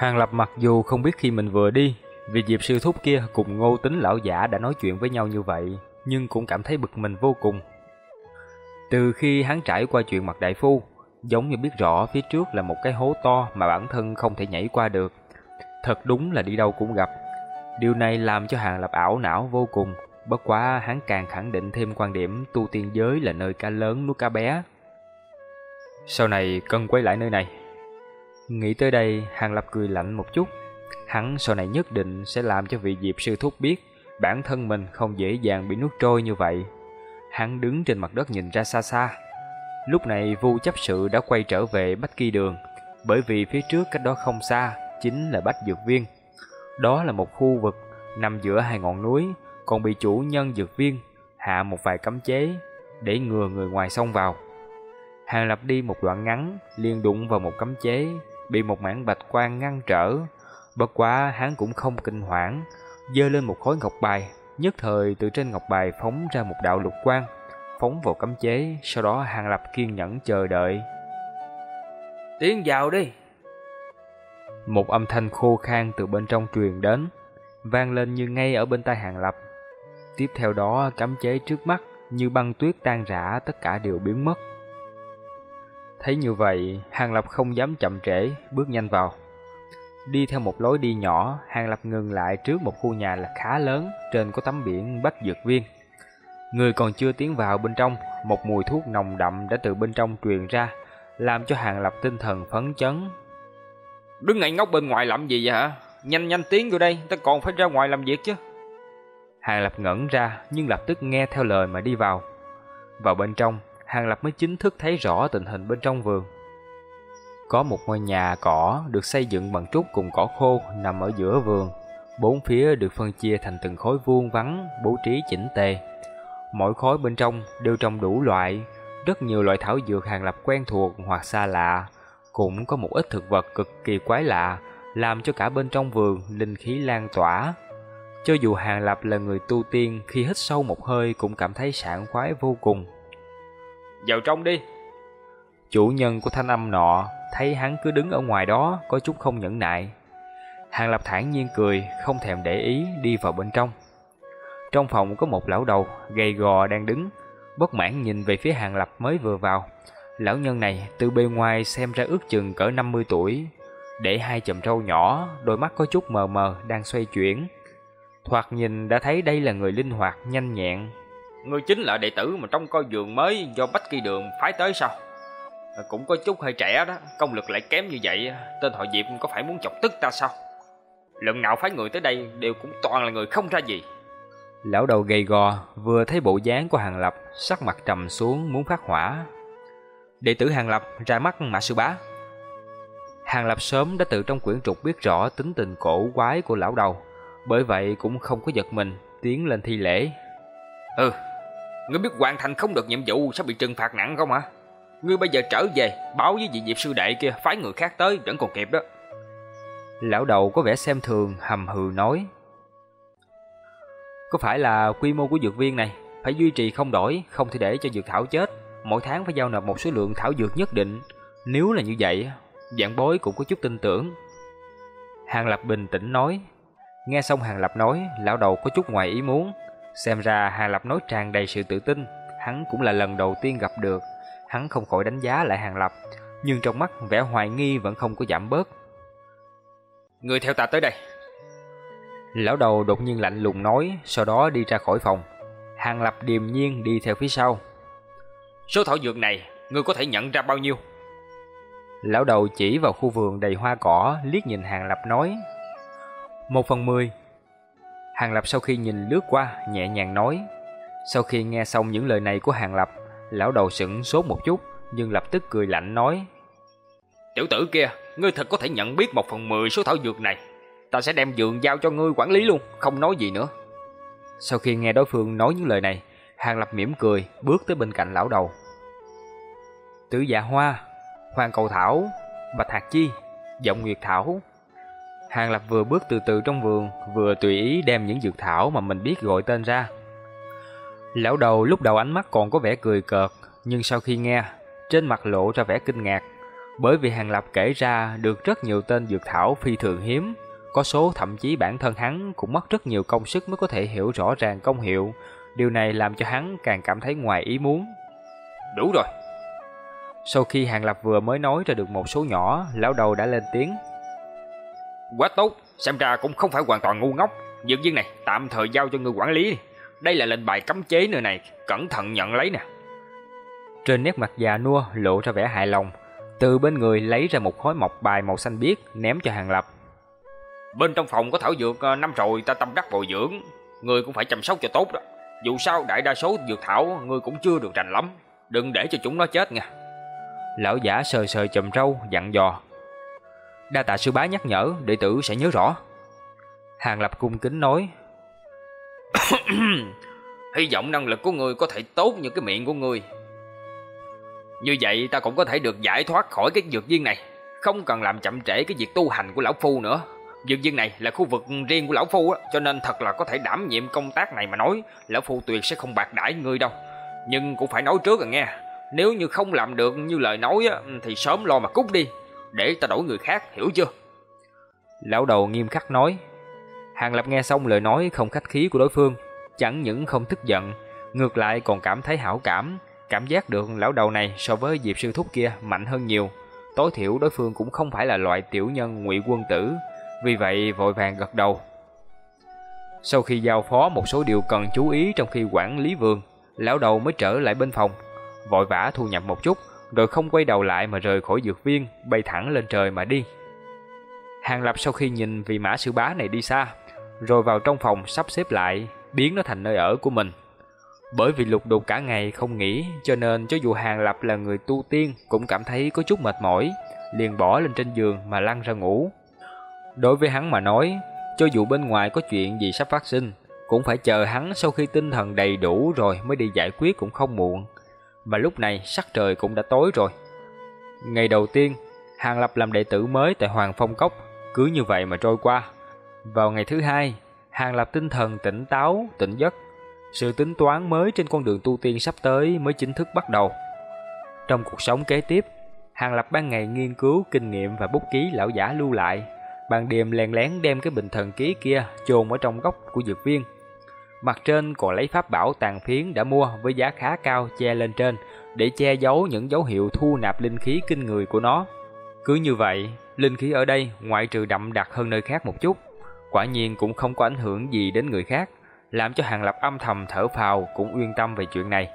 Hàng Lập mặc dù không biết khi mình vừa đi, vì Diệp sư thúc kia cùng Ngô Tính lão giả đã nói chuyện với nhau như vậy, nhưng cũng cảm thấy bực mình vô cùng. Từ khi hắn trải qua chuyện mặt đại phu, giống như biết rõ phía trước là một cái hố to mà bản thân không thể nhảy qua được. Thật đúng là đi đâu cũng gặp. Điều này làm cho Hàng Lập ảo não vô cùng, bất quá hắn càng khẳng định thêm quan điểm tu tiên giới là nơi cá lớn nuốt cá bé. Sau này cần quay lại nơi này. Nghĩ tới đây, Hàng Lập cười lạnh một chút. Hắn sau này nhất định sẽ làm cho vị Diệp sư thúc biết bản thân mình không dễ dàng bị nuốt trôi như vậy. Hắn đứng trên mặt đất nhìn ra xa xa. Lúc này Vu chấp sự đã quay trở về Bách Kỳ Đường, bởi vì phía trước cách đó không xa chính là Bách Dược Viên. Đó là một khu vực nằm giữa hai ngọn núi, còn bị chủ nhân dược viên hạ một vài cấm chế để ngừa người ngoài xông vào. Hàng Lập đi một đoạn ngắn, liền đụng vào một cấm chế, bị một mảng bạch quang ngăn trở. Bất quá hắn cũng không kinh hoảng, giơ lên một khối ngọc bài, nhất thời từ trên ngọc bài phóng ra một đạo lục quang, phóng vào cấm chế, sau đó Hàng Lập kiên nhẫn chờ đợi. Tiến vào đi! Một âm thanh khô khan từ bên trong truyền đến, vang lên như ngay ở bên tai Hàng Lập. Tiếp theo đó cấm chế trước mắt như băng tuyết tan rã tất cả đều biến mất. Thấy như vậy, Hàng Lập không dám chậm trễ, bước nhanh vào. Đi theo một lối đi nhỏ, Hàng Lập ngừng lại trước một khu nhà là khá lớn, trên có tấm biển Bách Dược Viên. Người còn chưa tiến vào bên trong, một mùi thuốc nồng đậm đã từ bên trong truyền ra, làm cho Hàng Lập tinh thần phấn chấn. Đứng ngây ngốc bên ngoài làm gì vậy hả? Nhanh nhanh tiến vô đây, ta còn phải ra ngoài làm việc chứ. Hàng Lập ngẩn ra, nhưng lập tức nghe theo lời mà đi vào. Vào bên trong, Hàng Lập mới chính thức thấy rõ tình hình bên trong vườn. Có một ngôi nhà cỏ được xây dựng bằng trúc cùng cỏ khô nằm ở giữa vườn. Bốn phía được phân chia thành từng khối vuông vắn, bố trí chỉnh tề. Mỗi khối bên trong đều trồng đủ loại, rất nhiều loại thảo dược Hàng Lập quen thuộc hoặc xa lạ. Cũng có một ít thực vật cực kỳ quái lạ, làm cho cả bên trong vườn linh khí lan tỏa. Cho dù Hàng Lập là người tu tiên, khi hít sâu một hơi cũng cảm thấy sảng khoái vô cùng. Vào trong đi. Chủ nhân của thanh âm nọ thấy hắn cứ đứng ở ngoài đó có chút không nhẫn nại. Hàng Lập thản nhiên cười, không thèm để ý đi vào bên trong. Trong phòng có một lão đầu gầy gò đang đứng, bất mãn nhìn về phía Hàng Lập mới vừa vào. Lão nhân này từ bề ngoài xem ra ước chừng cỡ 50 tuổi, để hai chùm râu nhỏ, đôi mắt có chút mờ mờ đang xoay chuyển. Thoạt nhìn đã thấy đây là người linh hoạt, nhanh nhẹn, Ngươi chính là đệ tử mà trong coi giường mới do Bách Kỳ Đường phái tới sao? Cũng có chút hơi trẻ đó, công lực lại kém như vậy, tên họ Diệp có phải muốn chọc tức ta sao? Lần nào phái người tới đây đều cũng toàn là người không ra gì. Lão đầu gầy gò, vừa thấy bộ dáng của Hàng Lập, sắc mặt trầm xuống muốn phát hỏa. Đệ tử Hàng Lập ra mắt Mã Sư Bá. Hàng Lập sớm đã tự trong quyển trục biết rõ tính tình cổ quái của lão đầu, bởi vậy cũng không có giật mình, tiến lên thi lễ. Ừ, Ngươi biết hoàn thành không được nhiệm vụ sẽ bị trừng phạt nặng không hả? Ngươi bây giờ trở về, báo với vị diệp sư đệ kia phái người khác tới vẫn còn kịp đó. Lão đầu có vẻ xem thường, hầm hừ nói. Có phải là quy mô của dược viên này phải duy trì không đổi, không thể để cho dược thảo chết, mỗi tháng phải giao nộp một số lượng thảo dược nhất định. Nếu là như vậy, dạng bối cũng có chút tin tưởng. Hàng Lập bình tĩnh nói. Nghe xong Hàng Lập nói, lão đầu có chút ngoài ý muốn, Xem ra Hà Lập nói tràn đầy sự tự tin, hắn cũng là lần đầu tiên gặp được. Hắn không khỏi đánh giá lại Hàng Lập, nhưng trong mắt vẻ hoài nghi vẫn không có giảm bớt. Người theo ta tới đây. Lão đầu đột nhiên lạnh lùng nói, sau đó đi ra khỏi phòng. Hàng Lập điềm nhiên đi theo phía sau. Số thảo dược này, ngươi có thể nhận ra bao nhiêu? Lão đầu chỉ vào khu vườn đầy hoa cỏ, liếc nhìn Hàng Lập nói. Một phần mười. Hàng Lập sau khi nhìn lướt qua, nhẹ nhàng nói. Sau khi nghe xong những lời này của Hàng Lập, lão đầu sững sốt một chút, nhưng lập tức cười lạnh nói. Tiểu tử kia, ngươi thật có thể nhận biết một phần mười số thảo dược này. Ta sẽ đem dường giao cho ngươi quản lý luôn, không nói gì nữa. Sau khi nghe đối phương nói những lời này, Hàng Lập mỉm cười, bước tới bên cạnh lão đầu. Tử dạ hoa, hoàng cầu thảo, bạch hạt chi, giọng nguyệt thảo, Hàng Lập vừa bước từ từ trong vườn, vừa tùy ý đem những dược thảo mà mình biết gọi tên ra. Lão đầu lúc đầu ánh mắt còn có vẻ cười cợt, nhưng sau khi nghe, trên mặt lộ ra vẻ kinh ngạc. Bởi vì Hàng Lập kể ra được rất nhiều tên dược thảo phi thường hiếm, có số thậm chí bản thân hắn cũng mất rất nhiều công sức mới có thể hiểu rõ ràng công hiệu, điều này làm cho hắn càng cảm thấy ngoài ý muốn. Đủ rồi. Sau khi Hàng Lập vừa mới nói ra được một số nhỏ, lão đầu đã lên tiếng. Quá tốt, xem ra cũng không phải hoàn toàn ngu ngốc. Dược viên này tạm thời giao cho người quản lý. Đây là lệnh bài cấm chế nơi này, cẩn thận nhận lấy nè. Trên nét mặt già nua lộ ra vẻ hài lòng, từ bên người lấy ra một khối mộc bài màu xanh biếc ném cho Hàng Lập. Bên trong phòng có thảo dược à, năm rồi ta tâm đắc bồi dưỡng, người cũng phải chăm sóc cho tốt đó. Dù sao đại đa số dược thảo người cũng chưa được rành lắm, đừng để cho chúng nó chết nha. Lão giả sờ sờ chùm râu dặn dò. Đa tạ sư bá nhắc nhở, đệ tử sẽ nhớ rõ. Hàng Lập cung kính nói. Hy vọng năng lực của người có thể tốt như cái miệng của người. Như vậy ta cũng có thể được giải thoát khỏi cái dược viên này, không cần làm chậm trễ cái việc tu hành của lão phu nữa. Dược viên này là khu vực riêng của lão phu á, cho nên thật là có thể đảm nhiệm công tác này mà nói, lão phu tuyệt sẽ không bạc đãi ngươi đâu. Nhưng cũng phải nói trước rồi nghe, nếu như không làm được như lời nói á, thì sớm lo mà cút đi, để ta đổi người khác, hiểu chưa? Lão đầu nghiêm khắc nói. Hàng Lập nghe xong lời nói không khách khí của đối phương, chẳng những không tức giận, ngược lại còn cảm thấy hảo cảm, cảm giác được lão đầu này so với Diệp sư thúc kia mạnh hơn nhiều. Tối thiểu đối phương cũng không phải là loại tiểu nhân ngụy quân tử, vì vậy vội vàng gật đầu. Sau khi giao phó một số điều cần chú ý trong khi quản lý vườn, lão đầu mới trở lại bên phòng, vội vã thu nhập một chút, rồi không quay đầu lại mà rời khỏi dược viên, bay thẳng lên trời mà đi. Hàng Lập sau khi nhìn vị mã sư bá này đi xa, rồi vào trong phòng sắp xếp lại, biến nó thành nơi ở của mình. Bởi vì lục đục cả ngày không nghỉ, cho nên cho dù Hàng Lập là người tu tiên cũng cảm thấy có chút mệt mỏi, liền bỏ lên trên giường mà lăn ra ngủ. Đối với hắn mà nói, cho dù bên ngoài có chuyện gì sắp phát sinh, cũng phải chờ hắn sau khi tinh thần đầy đủ rồi mới đi giải quyết cũng không muộn. Mà lúc này sắc trời cũng đã tối rồi. Ngày đầu tiên, Hàng Lập làm đệ tử mới tại Hoàng Phong Cốc, cứ như vậy mà trôi qua. Vào ngày thứ hai, Hàng Lập tinh thần tỉnh táo, tỉnh giấc. Sự tính toán mới trên con đường tu tiên sắp tới mới chính thức bắt đầu. Trong cuộc sống kế tiếp, Hàng Lập ban ngày nghiên cứu kinh nghiệm và bút ký lão giả lưu lại, ban đêm lén lén đem cái bình thần ký kia chôn ở trong góc của dược viên. Mặt trên còn lấy pháp bảo tàn phiến đã mua với giá khá cao che lên trên để che giấu những dấu hiệu thu nạp linh khí kinh người của nó. Cứ như vậy, linh khí ở đây ngoại trừ đậm đặc hơn nơi khác một chút, quả nhiên cũng không có ảnh hưởng gì đến người khác, làm cho Hàng Lập âm thầm thở phào cũng yên tâm về chuyện này.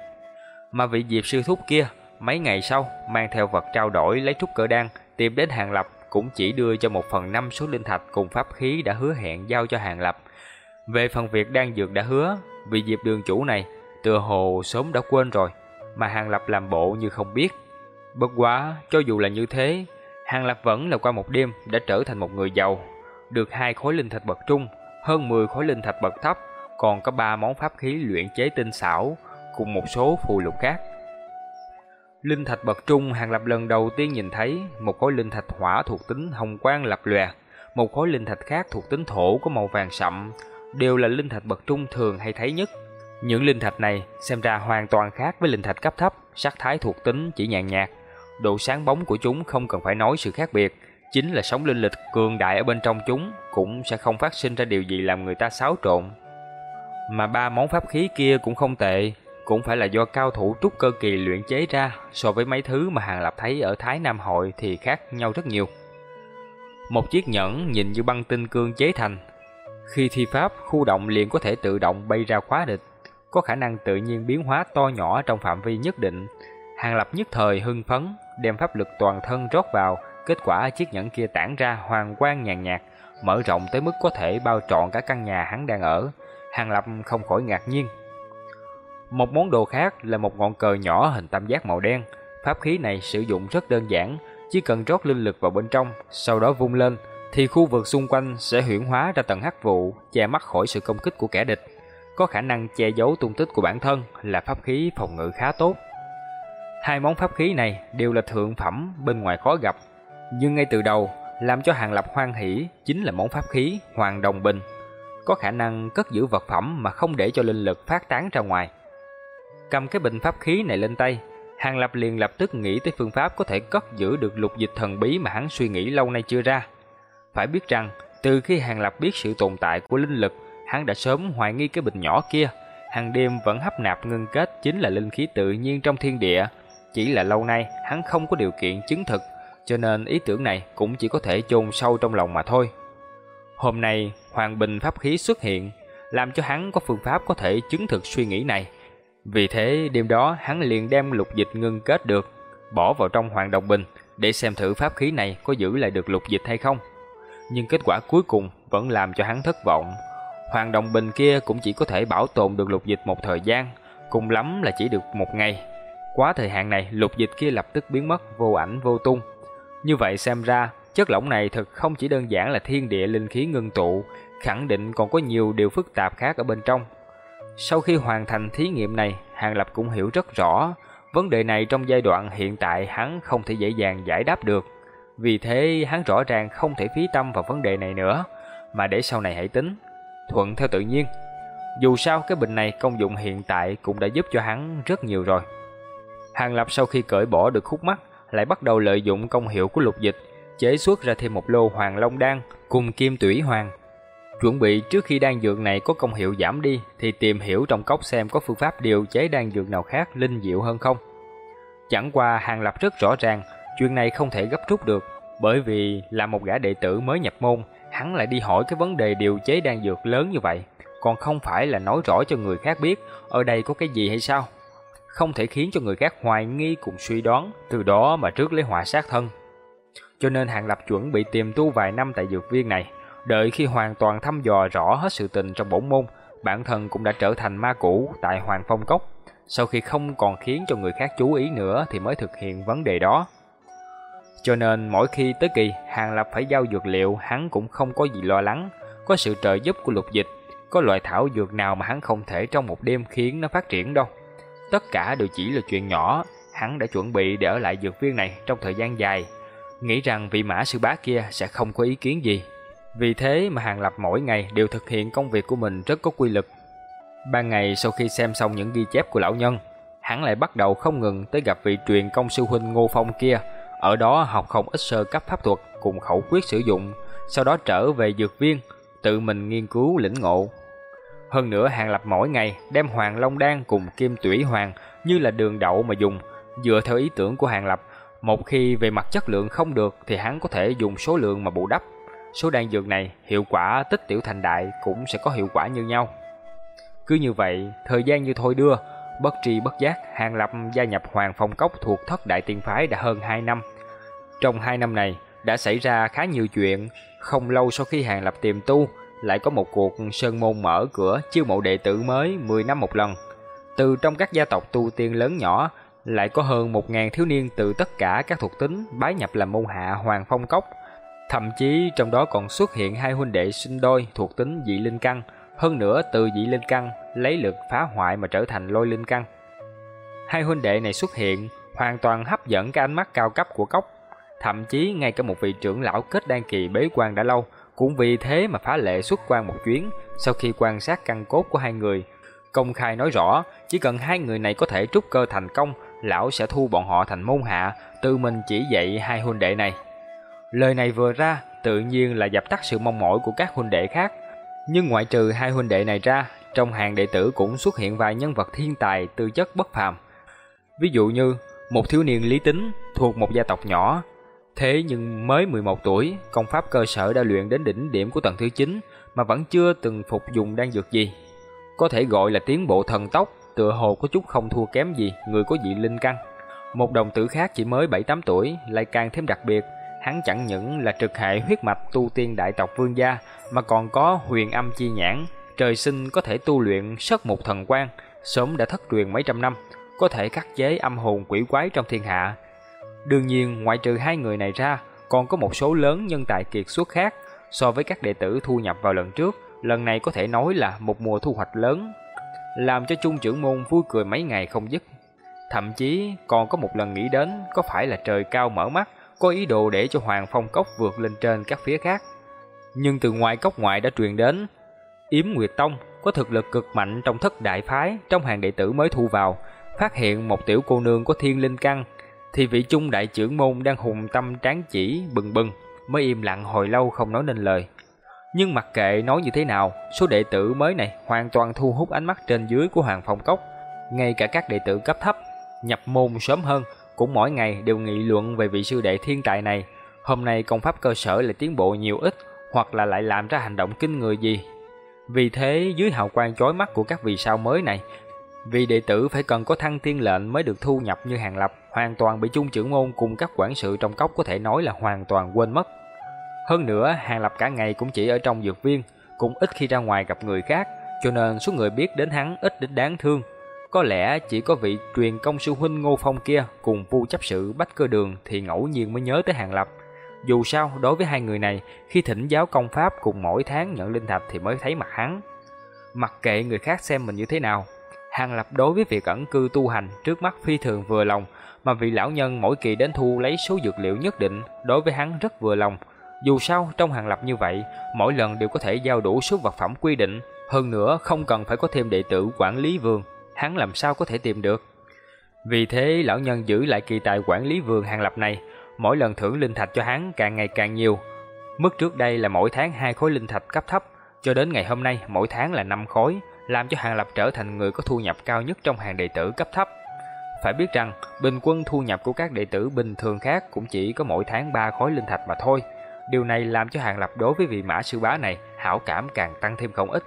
Mà vị Diệp sư thúc kia, mấy ngày sau mang theo vật trao đổi lấy trúc cỡ đan tìm đến Hàng Lập cũng chỉ đưa cho một phần năm số linh thạch cùng pháp khí đã hứa hẹn giao cho Hàng Lập. Về phần việc đang dược đã hứa, vì Diệp đường chủ này tựa hồ sớm đã quên rồi, mà Hàng Lập làm bộ như không biết. Bất quá, cho dù là như thế, Hàng Lập vẫn là qua một đêm đã trở thành một người giàu, được hai khối linh thạch bậc trung, hơn 10 khối linh thạch bậc thấp, còn có ba món pháp khí luyện chế tinh xảo cùng một số phù lục khác. Linh thạch bậc trung Hàng Lập lần đầu tiên nhìn thấy một khối linh thạch hỏa thuộc tính hồng quang lập lòe, một khối linh thạch khác thuộc tính thổ có màu vàng sậm, đều là linh thạch bậc trung thường hay thấy nhất. Những linh thạch này xem ra hoàn toàn khác với linh thạch cấp thấp, sắc thái thuộc tính chỉ nhàn nhạt, độ sáng bóng của chúng không cần phải nói sự khác biệt, chính là sóng linh lực cường đại ở bên trong chúng cũng sẽ không phát sinh ra điều gì làm người ta xáo trộn. Mà ba món pháp khí kia cũng không tệ, cũng phải là do cao thủ trúc cơ kỳ luyện chế ra, so với mấy thứ mà Hàng Lập thấy ở Thái Nam hội thì khác nhau rất nhiều. Một chiếc nhẫn nhìn như băng tinh cương chế thành, khi thi pháp, khu động liền có thể tự động bay ra khóa địch, có khả năng tự nhiên biến hóa to nhỏ trong phạm vi nhất định. Hàng Lập nhất thời hưng phấn, đem pháp lực toàn thân rót vào, kết quả chiếc nhẫn kia tản ra hoàng quang nhàn nhạt, mở rộng tới mức có thể bao trọn cả căn nhà hắn đang ở. Hàng Lập không khỏi ngạc nhiên. Một món đồ khác là một ngọn cờ nhỏ hình tam giác màu đen. Pháp khí này sử dụng rất đơn giản, chỉ cần rót linh lực vào bên trong, sau đó vung lên, thì khu vực xung quanh sẽ huyễn hóa ra tầng hắc vụ, che mắt khỏi sự công kích của kẻ địch. Có khả năng che giấu tung tích của bản thân là pháp khí phòng ngự khá tốt. Hai món pháp khí này đều là thượng phẩm bên ngoài khó gặp, nhưng ngay từ đầu làm cho Hàng Lập hoan hỉ chính là món pháp khí Hoàng Đồng Bình, có khả năng cất giữ vật phẩm mà không để cho linh lực phát tán ra ngoài. Cầm cái bình pháp khí này lên tay, Hàng Lập liền lập tức nghĩ tới phương pháp có thể cất giữ được lục dịch thần bí mà hắn suy nghĩ lâu nay chưa ra. Phải biết rằng, từ khi Hàng Lập biết sự tồn tại của linh lực, hắn đã sớm hoài nghi cái bình nhỏ kia, hàng đêm vẫn hấp nạp ngưng kết chính là linh khí tự nhiên trong thiên địa. Chỉ là lâu nay hắn không có điều kiện chứng thực, cho nên ý tưởng này cũng chỉ có thể chôn sâu trong lòng mà thôi. Hôm nay, Hoàng Bình pháp khí xuất hiện, làm cho hắn có phương pháp có thể chứng thực suy nghĩ này. Vì thế, đêm đó hắn liền đem lục dịch ngưng kết được, bỏ vào trong Hoàng Đồng Bình để xem thử pháp khí này có giữ lại được lục dịch hay không. Nhưng kết quả cuối cùng vẫn làm cho hắn thất vọng. Hoàng Đồng Bình kia cũng chỉ có thể bảo tồn được lục dịch một thời gian, cùng lắm là chỉ được một ngày. Quá thời hạn này, lục dịch kia lập tức biến mất vô ảnh vô tung. Như vậy xem ra, chất lỏng này thực không chỉ đơn giản là thiên địa linh khí ngưng tụ, khẳng định còn có nhiều điều phức tạp khác ở bên trong. Sau khi hoàn thành thí nghiệm này, Hàng Lập cũng hiểu rất rõ, vấn đề này trong giai đoạn hiện tại hắn không thể dễ dàng giải đáp được. Vì thế hắn rõ ràng không thể phí tâm vào vấn đề này nữa, mà để sau này hãy tính, thuận theo tự nhiên. Dù sao cái bình này công dụng hiện tại cũng đã giúp cho hắn rất nhiều rồi. Hàng Lập sau khi cởi bỏ được khúc mắc, lại bắt đầu lợi dụng công hiệu của lục dịch, chế xuất ra thêm một lô hoàng long đan cùng kim tủy hoàng. Chuẩn bị trước khi đan dược này có công hiệu giảm đi thì tìm hiểu trong cốc xem có phương pháp điều chế đan dược nào khác linh diệu hơn không. Chẳng qua Hàng Lập rất rõ ràng, chuyện này không thể gấp rút được, bởi vì là một gã đệ tử mới nhập môn, hắn lại đi hỏi cái vấn đề điều chế đan dược lớn như vậy, còn không phải là nói rõ cho người khác biết ở đây có cái gì hay sao? Không thể khiến cho người khác hoài nghi cùng suy đoán, từ đó mà trước lấy họa sát thân. Cho nên Hàng Lập chuẩn bị tìm tu vài năm tại dược viên này, đợi khi hoàn toàn thăm dò rõ hết sự tình trong bổn môn, bản thân cũng đã trở thành ma cũ tại Hoàng Phong Cốc. Sau khi không còn khiến cho người khác chú ý nữa thì mới thực hiện vấn đề đó. Cho nên mỗi khi tới kỳ Hàng Lập phải giao dược liệu hắn cũng không có gì lo lắng, có sự trợ giúp của lục dịch, có loại thảo dược nào mà hắn không thể trong một đêm khiến nó phát triển đâu. Tất cả đều chỉ là chuyện nhỏ, hắn đã chuẩn bị để ở lại dược viên này trong thời gian dài, nghĩ rằng vị mã sư bá kia sẽ không có ý kiến gì. Vì thế mà Hàng Lập mỗi ngày đều thực hiện công việc của mình rất có quy lực. Ban ngày sau khi xem xong những ghi chép của lão nhân, hắn lại bắt đầu không ngừng tới gặp vị truyền công sư huynh Ngô Phong kia, ở đó học không ít sơ cấp pháp thuật cùng khẩu quyết sử dụng, sau đó trở về dược viên, tự mình nghiên cứu lĩnh ngộ. Hơn nữa Hàng Lập mỗi ngày đem Hoàng Long Đan cùng Kim Tủy Hoàng như là đường đậu mà dùng, dựa theo ý tưởng của Hàng Lập, một khi về mặt chất lượng không được thì hắn có thể dùng số lượng mà bù đắp. Số đan dược này hiệu quả tích tiểu thành đại cũng sẽ có hiệu quả như nhau. Cứ như vậy, thời gian như thôi đưa, bất tri bất giác Hàng Lập gia nhập Hoàng Phong Cốc thuộc thất đại tiên phái đã hơn 2 năm. Trong 2 năm này đã xảy ra khá nhiều chuyện, không lâu sau khi Hàng Lập tìm tu, lại có một cuộc sơn môn mở cửa chiêu mộ đệ tử mới 10 năm một lần. Từ trong các gia tộc tu tiên lớn nhỏ, lại có hơn 1.000 thiếu niên từ tất cả các thuộc tính bái nhập làm môn hạ Hoàng Phong Cốc. Thậm chí trong đó còn xuất hiện hai huynh đệ sinh đôi thuộc tính dị linh căn, hơn nữa từ dị linh căn lấy lực phá hoại mà trở thành lôi linh căn. Hai huynh đệ này xuất hiện hoàn toàn hấp dẫn cái ánh mắt cao cấp của cốc. Thậm chí ngay cả một vị trưởng lão kết đan kỳ bế quan đã lâu cũng vì thế mà phá lệ xuất quan một chuyến, sau khi quan sát căn cốt của hai người, công khai nói rõ, chỉ cần hai người này có thể trúc cơ thành công, lão sẽ thu bọn họ thành môn hạ, tự mình chỉ dạy hai huynh đệ này. Lời này vừa ra, tự nhiên là dập tắt sự mong mỏi của các huynh đệ khác. Nhưng ngoại trừ hai huynh đệ này ra, trong hàng đệ tử cũng xuất hiện vài nhân vật thiên tài tư chất bất phàm. Ví dụ như một thiếu niên lý tính thuộc một gia tộc nhỏ, Thế nhưng mới 11 tuổi, công pháp cơ sở đã luyện đến đỉnh điểm của tầng thứ 9 mà vẫn chưa từng phục dùng đan dược gì. Có thể gọi là tiến bộ thần tốc, tựa hồ có chút không thua kém gì người có dị linh căn. Một đồng tử khác chỉ mới 7-8 tuổi, lại càng thêm đặc biệt, hắn chẳng những là trực hệ huyết mạch tu tiên đại tộc vương gia, mà còn có huyền âm chi nhãn, trời sinh có thể tu luyện sất một thần quan, sớm đã thất truyền mấy trăm năm, có thể cắt chế âm hồn quỷ quái trong thiên hạ, Đương nhiên, ngoại trừ hai người này ra, còn có một số lớn nhân tài kiệt xuất khác. So với các đệ tử thu nhập vào lần trước, lần này có thể nói là một mùa thu hoạch lớn, làm cho trung trưởng môn vui cười mấy ngày không dứt. Thậm chí còn có một lần nghĩ đến có phải là trời cao mở mắt, có ý đồ để cho Hoàng Phong Cốc vượt lên trên các phía khác. Nhưng từ ngoài cốc ngoại đã truyền đến, Yếm Nguyệt Tông có thực lực cực mạnh trong thất đại phái trong hàng đệ tử mới thu vào, phát hiện một tiểu cô nương có thiên linh căn, thì vị trung đại trưởng môn đang hùng tâm tráng chỉ bừng bừng, mới im lặng hồi lâu không nói nên lời. Nhưng mặc kệ nói như thế nào, số đệ tử mới này hoàn toàn thu hút ánh mắt trên dưới của Hoàng Phong Cốc. Ngay cả các đệ tử cấp thấp, nhập môn sớm hơn, cũng mỗi ngày đều nghị luận về vị sư đệ thiên tài này. Hôm nay công pháp cơ sở lại tiến bộ nhiều ít, hoặc là lại làm ra hành động kinh người gì. Vì thế, dưới hào quang chói mắt của các vị sao mới này, vị đệ tử phải cần có thăng thiên lệnh mới được thu nhập như hàng lập, hoàn toàn bị chung trưởng môn cùng các quản sự trong cốc có thể nói là hoàn toàn quên mất. Hơn nữa, Hàng Lập cả ngày cũng chỉ ở trong dược viên, cũng ít khi ra ngoài gặp người khác, cho nên số người biết đến hắn ít đến đáng thương. Có lẽ chỉ có vị truyền công sư huynh Ngô Phong kia cùng vu chấp sự Bách Cơ Đường thì ngẫu nhiên mới nhớ tới Hàng Lập. Dù sao, đối với hai người này, khi thỉnh giáo công pháp cùng mỗi tháng nhận linh thạch thì mới thấy mặt hắn. Mặc kệ người khác xem mình như thế nào, Hàng Lập đối với việc ẩn cư tu hành trước mắt phi thường vừa lòng, mà vị lão nhân mỗi kỳ đến thu lấy số dược liệu nhất định, đối với hắn rất vừa lòng. Dù sao, trong hàng lập như vậy, mỗi lần đều có thể giao đủ số vật phẩm quy định, hơn nữa không cần phải có thêm đệ tử quản lý vườn, hắn làm sao có thể tìm được. Vì thế, lão nhân giữ lại kỳ tài quản lý vườn hàng lập này, mỗi lần thưởng linh thạch cho hắn càng ngày càng nhiều. Mức trước đây là mỗi tháng hai khối linh thạch cấp thấp, cho đến ngày hôm nay mỗi tháng là 5 khối, làm cho hàng lập trở thành người có thu nhập cao nhất trong hàng đệ tử cấp thấp. Phải biết rằng, bình quân thu nhập của các đệ tử bình thường khác cũng chỉ có mỗi tháng 3 khối linh thạch mà thôi. Điều này làm cho Hàng Lập đối với vị mã sư bá này hảo cảm càng tăng thêm không ít.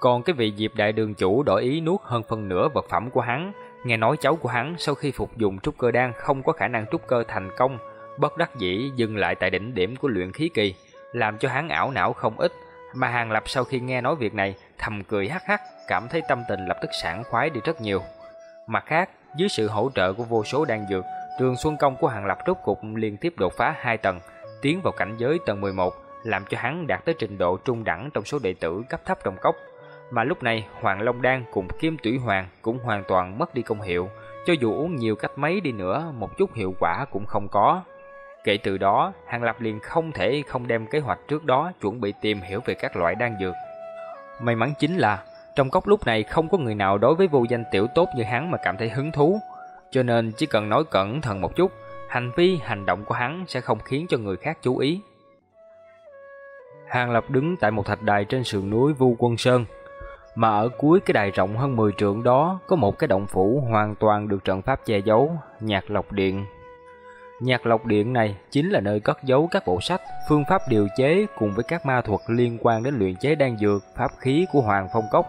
Còn cái vị Diệp Đại Đường Chủ đổi ý nuốt hơn phần nửa vật phẩm của hắn, nghe nói cháu của hắn sau khi phục dụng trúc cơ đan không có khả năng trúc cơ thành công, bất đắc dĩ dừng lại tại đỉnh điểm của luyện khí kỳ, làm cho hắn ảo não không ít. Mà Hàng Lập sau khi nghe nói việc này, thầm cười hắc hắc, cảm thấy tâm tình lập tức sảng khoái đi rất nhiều. Mặt khác, dưới sự hỗ trợ của vô số đan dược, trường xuân công của Hàng Lập rốt cục liên tiếp đột phá hai tầng, tiến vào cảnh giới tầng 11, làm cho hắn đạt tới trình độ trung đẳng trong số đệ tử cấp thấp trong cốc. Mà lúc này, Hoàng Long Đan cùng Kim Tủy Hoàng cũng hoàn toàn mất đi công hiệu, cho dù uống nhiều cách mấy đi nữa, một chút hiệu quả cũng không có. Kể từ đó, Hàng Lập liền không thể không đem kế hoạch trước đó chuẩn bị tìm hiểu về các loại đan dược. May mắn chính là, trong cốc lúc này không có người nào đối với vô danh tiểu tốt như hắn mà cảm thấy hứng thú, cho nên chỉ cần nói cẩn thận một chút, hành vi, hành động của hắn sẽ không khiến cho người khác chú ý. Hàng Lập đứng tại một thạch đài trên sườn núi Vu Quân Sơn, mà ở cuối cái đài rộng hơn 10 trượng đó có một cái động phủ hoàn toàn được trận pháp che giấu, Nhạc Lộc Điện. Nhạc Lộc Điện này chính là nơi cất giấu các bộ sách, phương pháp điều chế cùng với các ma thuật liên quan đến luyện chế đan dược, pháp khí của Hoàng Phong Cốc.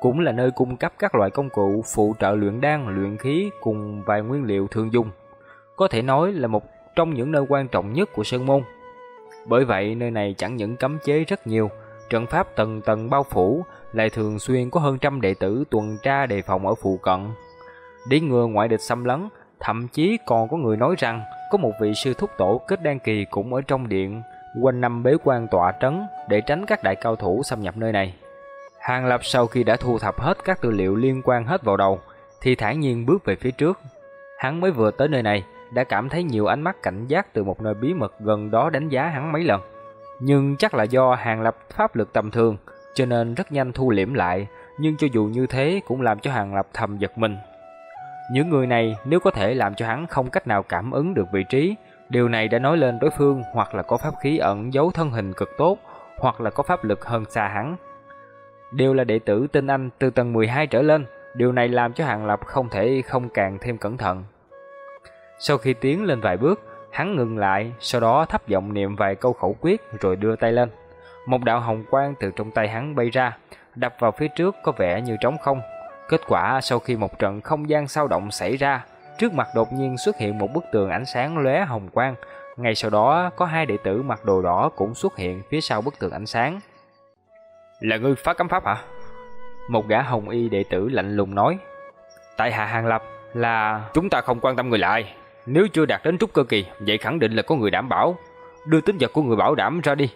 Cũng là nơi cung cấp các loại công cụ phụ trợ luyện đan, luyện khí cùng vài nguyên liệu thường dùng có thể nói là một trong những nơi quan trọng nhất của Sơn Môn. Bởi vậy nơi này chẳng những cấm chế rất nhiều, trận pháp tầng tầng bao phủ, lại thường xuyên có hơn trăm đệ tử tuần tra đề phòng ở phụ cận. Để ngừa ngoại địch xâm lấn, thậm chí còn có người nói rằng có một vị sư thúc tổ kết đan kỳ cũng ở trong điện, quanh năm bế quan tọa trấn để tránh các đại cao thủ xâm nhập nơi này. Hàng Lập sau khi đã thu thập hết các tư liệu liên quan hết vào đầu, thì thản nhiên bước về phía trước. Hắn mới vừa tới nơi này, đã cảm thấy nhiều ánh mắt cảnh giác từ một nơi bí mật gần đó đánh giá hắn mấy lần. Nhưng chắc là do Hàng Lập pháp lực tầm thường, cho nên rất nhanh thu liễm lại, nhưng cho dù như thế cũng làm cho Hàng Lập thầm giật mình. Những người này nếu có thể làm cho hắn không cách nào cảm ứng được vị trí, điều này đã nói lên đối phương hoặc là có pháp khí ẩn giấu thân hình cực tốt, hoặc là có pháp lực hơn xa hắn. Đều là đệ tử tinh anh từ tầng 12 trở lên, điều này làm cho Hàng Lập không thể không càng thêm cẩn thận. Sau khi tiến lên vài bước, hắn ngừng lại, sau đó thấp giọng niệm vài câu khẩu quyết rồi đưa tay lên. Một đạo hồng quang từ trong tay hắn bay ra, đập vào phía trước có vẻ như trống không. Kết quả sau khi một trận không gian sao động xảy ra, trước mặt đột nhiên xuất hiện một bức tường ánh sáng lóe hồng quang. Ngay sau đó có hai đệ tử mặc đồ đỏ cũng xuất hiện phía sau bức tường ánh sáng. Là ngươi phá cấm pháp hả? Một gã hồng y đệ tử lạnh lùng nói. Tại hạ hàng lập là chúng ta không quan tâm người lại, nếu chưa đạt đến trúc cơ kỳ, vậy khẳng định là có người đảm bảo. Đưa tính vật của người bảo đảm ra đi.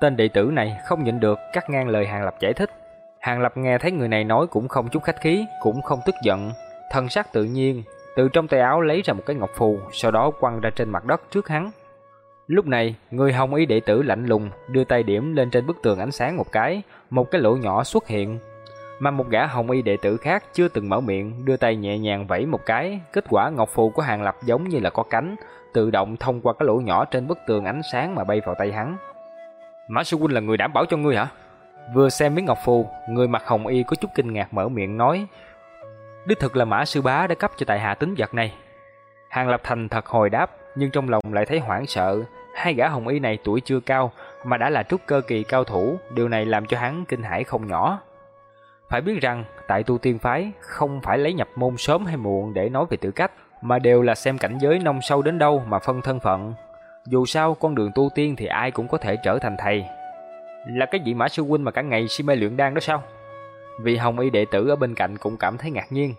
Tên đệ tử này không nhịn được cắt ngang lời Hàng Lập giải thích. Hàng Lập nghe thấy người này nói cũng không chút khách khí, cũng không tức giận. Thần sắc tự nhiên, từ trong tay áo lấy ra một cái ngọc phù, sau đó quăng ra trên mặt đất trước hắn. Lúc này, người hồng y đệ tử lạnh lùng đưa tay điểm lên trên bức tường ánh sáng một cái, một cái lỗ nhỏ xuất hiện. Mà một gã hồng y đệ tử khác chưa từng mở miệng, đưa tay nhẹ nhàng vẫy một cái, kết quả ngọc phù của Hàng Lập giống như là có cánh, tự động thông qua cái lỗ nhỏ trên bức tường ánh sáng mà bay vào tay hắn. Mã sư huynh là người đảm bảo cho ngươi hả? Vừa xem miếng ngọc phù, người mặc hồng y có chút kinh ngạc mở miệng nói: "Đích thực là Mã sư bá đã cấp cho tại hạ tính vật này." Hàng Lập Thành thật hồi đáp, nhưng trong lòng lại thấy hoảng sợ, hai gã hồng y này tuổi chưa cao mà đã là trúc cơ kỳ cao thủ, điều này làm cho hắn kinh hãi không nhỏ. Phải biết rằng, tại tu tiên phái không phải lấy nhập môn sớm hay muộn để nói về tư cách, mà đều là xem cảnh giới nông sâu đến đâu mà phân thân phận. Dù sao con đường tu tiên thì ai cũng có thể trở thành thầy. Là cái vị mã sư huynh mà cả ngày si mê luyện đan đó sao? Vị hồng y đệ tử ở bên cạnh cũng cảm thấy ngạc nhiên.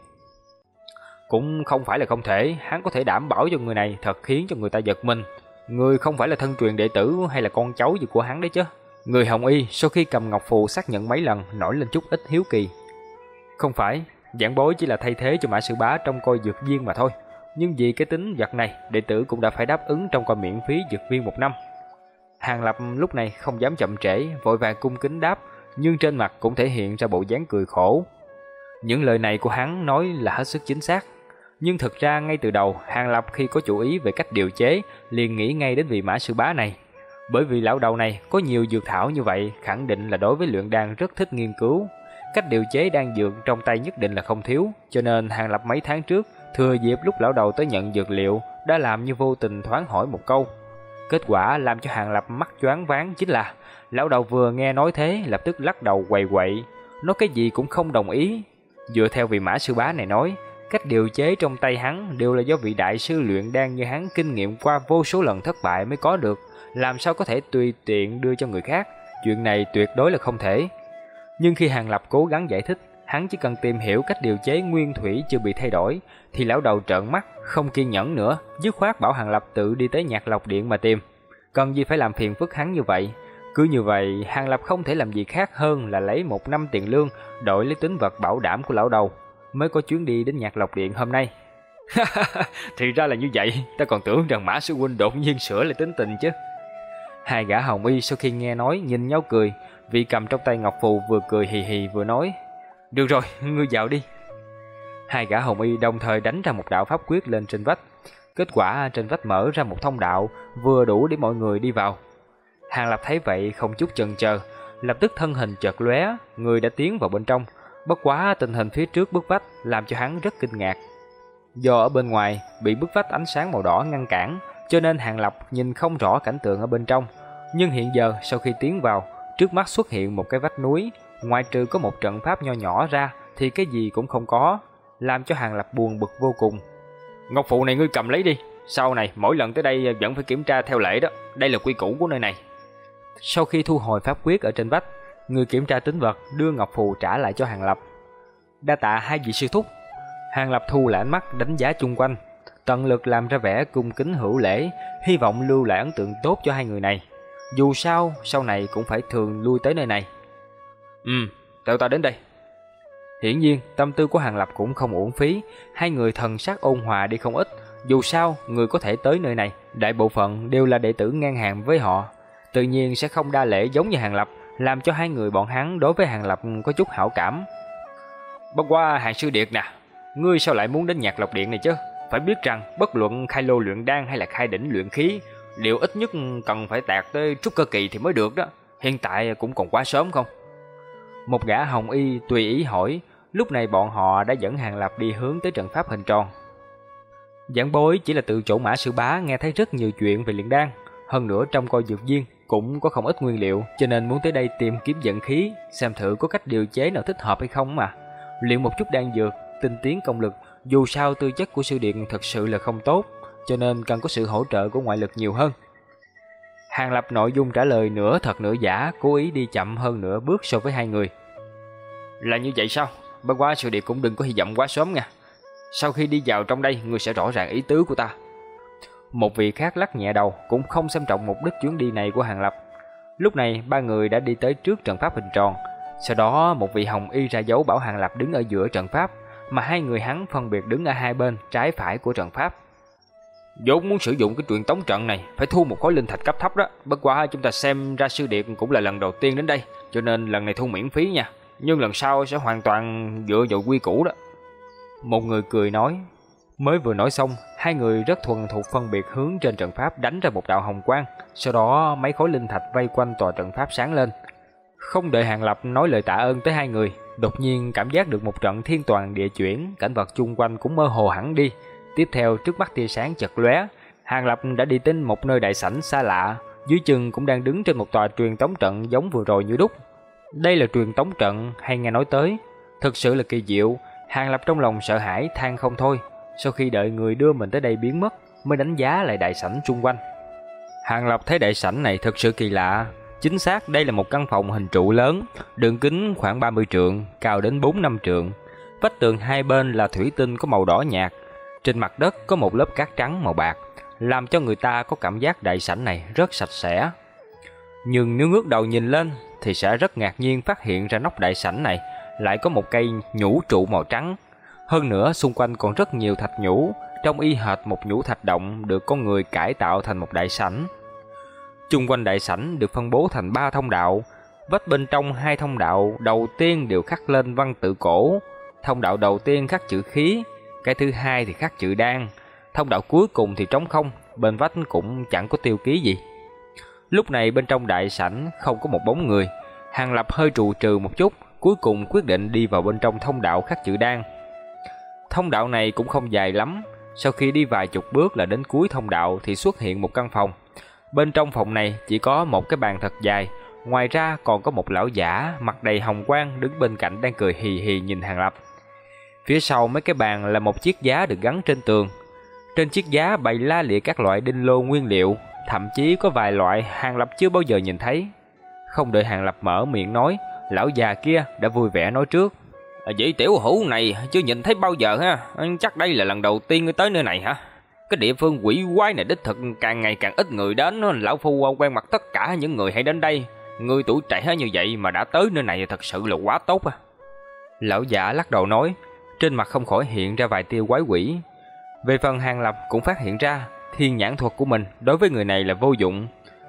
Cũng không phải là không thể, hắn có thể đảm bảo cho người này thật khiến cho người ta giật mình. Người không phải là thân truyền đệ tử hay là con cháu gì của hắn đấy chứ. Người Hồng Y sau khi cầm ngọc phù xác nhận mấy lần nổi lên chút ít hiếu kỳ. Không phải, giảng bối chỉ là thay thế cho mã sư bá trong coi dược viên mà thôi. Nhưng vì cái tính vật này, đệ tử cũng đã phải đáp ứng trong coi miễn phí dược viên một năm. Hàng Lập lúc này không dám chậm trễ, vội vàng cung kính đáp, nhưng trên mặt cũng thể hiện ra bộ dáng cười khổ. Những lời này của hắn nói là hết sức chính xác, nhưng thực ra ngay từ đầu, Hàng Lập khi có chủ ý về cách điều chế, liền nghĩ ngay đến vị mã sư bá này. Bởi vì lão đầu này có nhiều dược thảo như vậy, khẳng định là đối với luyện đan rất thích nghiên cứu. Cách điều chế đan dược trong tay nhất định là không thiếu, cho nên Hàng Lập mấy tháng trước, thừa dịp lúc lão đầu tới nhận dược liệu, đã làm như vô tình thoáng hỏi một câu. Kết quả làm cho Hàng Lập mắt choáng váng chính là, lão đầu vừa nghe nói thế lập tức lắc đầu quầy quậy, nói cái gì cũng không đồng ý. Dựa theo vị mã sư bá này nói, Cách điều chế trong tay hắn đều là do vị đại sư luyện đan như hắn kinh nghiệm qua vô số lần thất bại mới có được, làm sao có thể tùy tiện đưa cho người khác, chuyện này tuyệt đối là không thể. Nhưng khi Hàng Lập cố gắng giải thích, hắn chỉ cần tìm hiểu cách điều chế nguyên thủy chưa bị thay đổi, thì lão đầu trợn mắt, không kiên nhẫn nữa, dứt khoát bảo Hàng Lập tự đi tới nhạc lọc điện mà tìm. Cần gì phải làm phiền phức hắn như vậy? Cứ như vậy, Hàng Lập không thể làm gì khác hơn là lấy một năm tiền lương đổi lấy tính vật bảo đảm của lão đầu mới có chuyến đi đến nhạc lộc điện hôm nay. Thì ra là như vậy, ta còn tưởng rằng Mã Sư Huynh đột nhiên sửa lại tính tình chứ. Hai gã hồng y sau khi nghe nói nhìn nhau cười, vị cầm trong tay ngọc phù vừa cười hì hì vừa nói. Được rồi, ngươi vào đi. Hai gã hồng y đồng thời đánh ra một đạo pháp quyết lên trên vách. Kết quả trên vách mở ra một thông đạo vừa đủ để mọi người đi vào. Hàng Lập thấy vậy không chút chần chờ, lập tức thân hình chợt lóe, người đã tiến vào bên trong, Bất quá tình hình phía trước bức vách làm cho hắn rất kinh ngạc. Do ở bên ngoài bị bức vách ánh sáng màu đỏ ngăn cản, cho nên Hàng Lập nhìn không rõ cảnh tượng ở bên trong. Nhưng hiện giờ sau khi tiến vào, trước mắt xuất hiện một cái vách núi, ngoài trừ có một trận pháp nho nhỏ ra thì cái gì cũng không có, làm cho Hàng Lập buồn bực vô cùng. Ngọc phụ này ngươi cầm lấy đi, sau này mỗi lần tới đây vẫn phải kiểm tra theo lệ đó, đây là quy củ của nơi này. Sau khi thu hồi pháp quyết ở trên vách, Người kiểm tra tính vật đưa ngọc phù trả lại cho Hàng Lập. Đa tạ hai vị sư thúc. Hàng Lập thu lại ánh mắt đánh giá chung quanh, tận lực làm ra vẻ cung kính hữu lễ, hy vọng lưu lại ấn tượng tốt cho hai người này. Dù sao, sau này cũng phải thường lui tới nơi này. Ừ, theo ta đến đây. Hiển nhiên, tâm tư của Hàng Lập cũng không uổng phí, hai người thần sắc ôn hòa đi không ít. Dù sao, người có thể tới nơi này, đại bộ phận đều là đệ tử ngang hàng với họ. Tự nhiên sẽ không đa lễ giống như Hàng Lập, làm cho hai người bọn hắn đối với Hàng Lập có chút hảo cảm. Bất qua Hàng Sư Điệt nè, ngươi sao lại muốn đến nhạc lộc điện này chứ? Phải biết rằng bất luận khai lô luyện đan hay là khai đỉnh luyện khí, đều ít nhất cần phải đạt tới trúc cơ kỳ thì mới được đó. Hiện tại cũng còn quá sớm không? Một gã hồng y tùy ý hỏi, lúc này bọn họ đã dẫn Hàng Lập đi hướng tới trận pháp hình tròn. Giảng bối chỉ là từ chỗ mã sư bá nghe thấy rất nhiều chuyện về luyện đan, hơn nữa trong coi dược viên cũng có không ít nguyên liệu, cho nên muốn tới đây tìm kiếm dẫn khí, xem thử có cách điều chế nào thích hợp hay không mà. Luyện một chút đan dược, tinh tiến công lực, dù sao tư chất của sư điện thật sự là không tốt, cho nên cần có sự hỗ trợ của ngoại lực nhiều hơn. Hàng Lập nội dung trả lời nửa thật nửa giả, cố ý đi chậm hơn nửa bước so với hai người. Là như vậy sao? Bất quá sư đệ cũng đừng có hy vọng quá sớm nha. Sau khi đi vào trong đây, người sẽ rõ ràng ý tứ của ta. Một vị khác lắc nhẹ đầu, cũng không xem trọng mục đích chuyến đi này của Hàng Lập. Lúc này, ba người đã đi tới trước trận pháp hình tròn. Sau đó, một vị hồng y ra dấu bảo Hàng Lập đứng ở giữa trận pháp, mà hai người hắn phân biệt đứng ở hai bên trái phải của trận pháp. Vốn muốn sử dụng cái truyền tống trận này phải thu một khối linh thạch cấp thấp đó, bất quá chúng ta xem ra sư điện cũng là lần đầu tiên đến đây, cho nên lần này thu miễn phí nha nhưng lần sau sẽ hoàn toàn dựa vào quy củ đó. Một người cười nói, mới vừa nói xong, hai người rất thuần thục phân biệt hướng trên trận pháp đánh ra một đạo hồng quang, sau đó mấy khối linh thạch vây quanh tòa trận pháp sáng lên. Không đợi Hàng Lập nói lời tạ ơn tới hai người, đột nhiên cảm giác được một trận thiên toàn địa chuyển, cảnh vật chung quanh cũng mơ hồ hẳn đi. Tiếp theo trước mắt tia sáng chật lóe, Hàng Lập đã đi đến một nơi đại sảnh xa lạ, dưới chân cũng đang đứng trên một tòa truyền tống trận giống vừa rồi như đúc. Đây là truyền tống trận hay nghe nói tới, thực sự là kỳ diệu, Hàng Lập trong lòng sợ hãi than không thôi. Sau khi đợi người đưa mình tới đây biến mất, mới đánh giá lại đại sảnh xung quanh. Hàng Lập thấy đại sảnh này thật sự kỳ lạ, chính xác đây là một căn phòng hình trụ lớn, đường kính khoảng 30 trượng, cao đến 4 năm trượng. Vách tường hai bên là thủy tinh có màu đỏ nhạt, trên mặt đất có một lớp cát trắng màu bạc, làm cho người ta có cảm giác đại sảnh này rất sạch sẽ. Nhưng nếu ngước đầu nhìn lên thì sẽ rất ngạc nhiên phát hiện ra nóc đại sảnh này lại có một cây nhũ trụ màu trắng. Hơn nữa xung quanh còn rất nhiều thạch nhũ, trong y hệt một nhũ thạch động được con người cải tạo thành một đại sảnh. Chung quanh đại sảnh được phân bố thành ba thông đạo, vách bên trong hai thông đạo đầu tiên đều khắc lên văn tự cổ. Thông đạo đầu tiên khắc chữ khí, cái thứ hai thì khắc chữ đan, thông đạo cuối cùng thì trống không, bên vách cũng chẳng có tiêu ký gì. Lúc này bên trong đại sảnh không có một bóng người, Hàng Lập hơi trụ trừ một chút, cuối cùng quyết định đi vào bên trong thông đạo khắc chữ đan. Thông đạo này cũng không dài lắm, sau khi đi vài chục bước là đến cuối thông đạo thì xuất hiện một căn phòng. Bên trong phòng này chỉ có một cái bàn thật dài, ngoài ra còn có một lão giả mặt đầy hồng quang đứng bên cạnh đang cười hì hì nhìn Hàng Lập. Phía sau mấy cái bàn là một chiếc giá được gắn trên tường. Trên chiếc giá bày la lịa các loại đinh lô nguyên liệu, thậm chí có vài loại Hàng Lập chưa bao giờ nhìn thấy. Không đợi Hàng Lập mở miệng nói, lão già kia đã vui vẻ nói trước. À, vậy tiểu hữu này chưa nhìn thấy bao giờ ha, chắc đây là lần đầu tiên tới nơi này hả? Cái địa phương quỷ quái này đích thực càng ngày càng ít người đến, lão phu quen mặt tất cả những người hay đến đây. Người tuổi trẻ như vậy mà đã tới nơi này thật sự là quá tốt á. Lão giả lắc đầu nói, trên mặt không khỏi hiện ra vài tia quái quỷ. Về phần Hàng Lập cũng phát hiện ra, thiên nhãn thuật của mình đối với người này là vô dụng,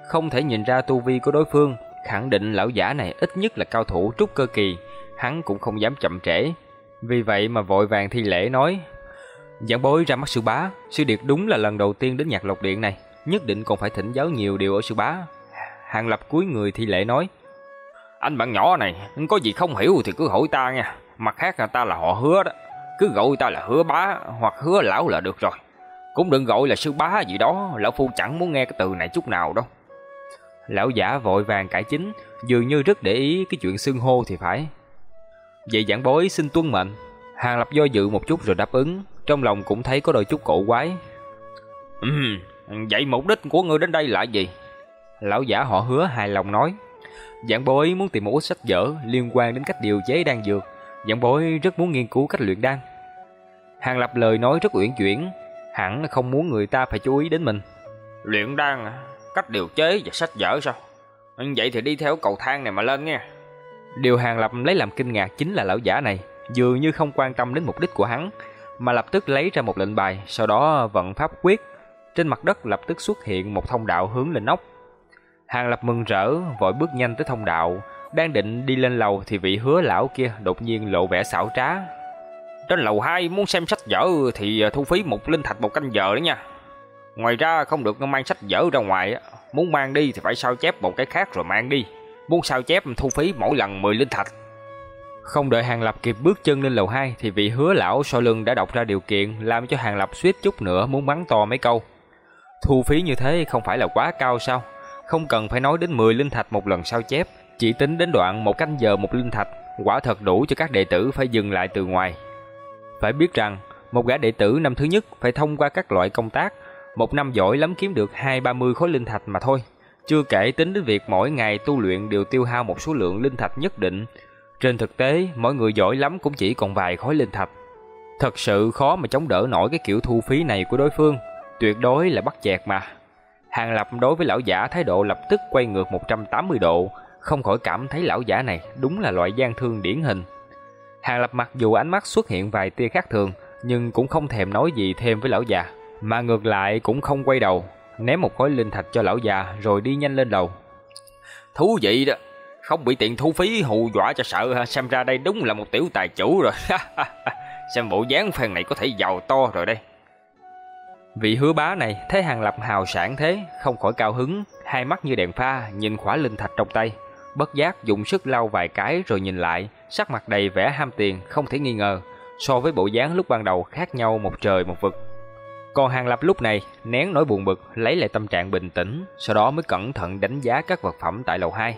không thể nhìn ra tu vi của đối phương, khẳng định lão giả này ít nhất là cao thủ trúc cơ kỳ, hắn cũng không dám chậm trễ. Vì vậy mà vội vàng thi lễ nói, Giảng bối ra mắt sư bá, sư điệt đúng là lần đầu tiên đến nhạc lộc điện này, nhất định còn phải thỉnh giáo nhiều điều ở sư bá. Hàng lập cuối người thi lễ nói, Anh bạn nhỏ này, có gì không hiểu thì cứ hỏi ta nha, mặt khác là ta là họ hứa đó, cứ gọi ta là hứa bá hoặc hứa lão là được rồi. Cũng đừng gọi là sư bá gì đó, lão phu chẳng muốn nghe cái từ này chút nào đâu. Lão giả vội vàng cải chính, dường như rất để ý cái chuyện xưng hô thì phải. Vậy giảng bối xin tuân mệnh. Hàng Lập do dự một chút rồi đáp ứng, trong lòng cũng thấy có đôi chút cổ quái. Ừm, vậy mục đích của ngươi đến đây là gì? Lão giả họ hứa hài lòng nói. Giảng bối muốn tìm một ít sách vở liên quan đến cách điều chế đan dược. Giảng bối rất muốn nghiên cứu cách luyện đan. Hàng Lập lời nói rất uyển chuyển, hẳn không muốn người ta phải chú ý đến mình. Luyện đan à? Cách điều chế và sách vở sao? Vậy thì đi theo cầu thang này mà lên nha. Điều Hàng Lập lấy làm kinh ngạc chính là lão giả này, dường như không quan tâm đến mục đích của hắn, mà lập tức lấy ra một lệnh bài, sau đó vận pháp quyết. Trên mặt đất lập tức xuất hiện một thông đạo hướng lên nóc. Hàng Lập mừng rỡ, vội bước nhanh tới thông đạo, đang định đi lên lầu thì vị hứa lão kia đột nhiên lộ vẻ xảo trá. Trên lầu 2 muốn xem sách vở thì à, thu phí một linh thạch một canh giờ đấy nha. Ngoài ra không được mang sách vở ra ngoài, muốn mang đi thì phải sao chép một cái khác rồi mang đi. Muốn sao chép thu phí mỗi lần 10 linh thạch. Không đợi Hàng Lập kịp bước chân lên lầu 2 thì vị hứa lão sau lưng đã đọc ra điều kiện làm cho Hàng Lập suýt chút nữa muốn bắn to mấy câu. Thu phí như thế không phải là quá cao sao? Không cần phải nói đến 10 linh thạch một lần sao chép, chỉ tính đến đoạn một canh giờ một linh thạch, quả thật đủ cho các đệ tử phải dừng lại từ ngoài. Phải biết rằng, một gã đệ tử năm thứ nhất phải thông qua các loại công tác, một năm giỏi lắm kiếm được hai ba mươi khối linh thạch mà thôi. Chưa kể tính đến việc mỗi ngày tu luyện đều tiêu hao một số lượng linh thạch nhất định. Trên thực tế, mỗi người giỏi lắm cũng chỉ còn vài khối linh thạch. Thật sự khó mà chống đỡ nổi cái kiểu thu phí này của đối phương, tuyệt đối là bắt chẹt mà. Hàng Lập đối với lão giả thái độ lập tức quay ngược 180 độ, không khỏi cảm thấy lão giả này đúng là loại gian thương điển hình. Hàng Lập mặc dù ánh mắt xuất hiện vài tia khác thường, nhưng cũng không thèm nói gì thêm với lão già, mà ngược lại cũng không quay đầu, ném một khối linh thạch cho lão già rồi đi nhanh lên lầu. Thú vị đó, không bị tiền thu phí hù dọa cho sợ xem ra đây đúng là một tiểu tài chủ rồi. xem bộ dáng phen này có thể giàu to rồi đây. Vị hứa bá này thấy Hàng Lập hào sản thế, không khỏi cao hứng, hai mắt như đèn pha nhìn khỏa linh thạch trong tay, bất giác dùng sức lau vài cái rồi nhìn lại, sắc mặt đầy vẻ ham tiền không thể nghi ngờ, so với bộ dáng lúc ban đầu khác nhau một trời một vực. Còn Hàng Lập lúc này nén nỗi buồn bực, lấy lại tâm trạng bình tĩnh, sau đó mới cẩn thận đánh giá các vật phẩm tại lầu 2.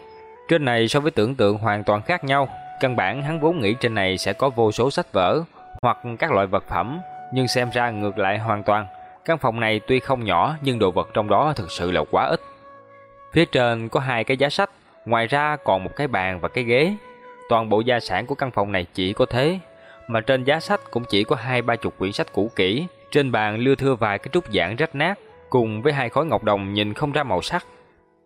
Trên này so với tưởng tượng hoàn toàn khác nhau, căn bản hắn vốn nghĩ trên này sẽ có vô số sách vở hoặc các loại vật phẩm, nhưng xem ra ngược lại hoàn toàn. Căn phòng này tuy không nhỏ nhưng đồ vật trong đó thực sự là quá ít. Phía trên có hai cái giá sách, ngoài ra còn một cái bàn và cái ghế. Toàn bộ gia sản của căn phòng này chỉ có thế, mà trên giá sách cũng chỉ có hai ba chục quyển sách cũ kỹ, trên bàn lưa thưa vài cái trúc giảng rách nát, cùng với hai khối ngọc đồng nhìn không ra màu sắc.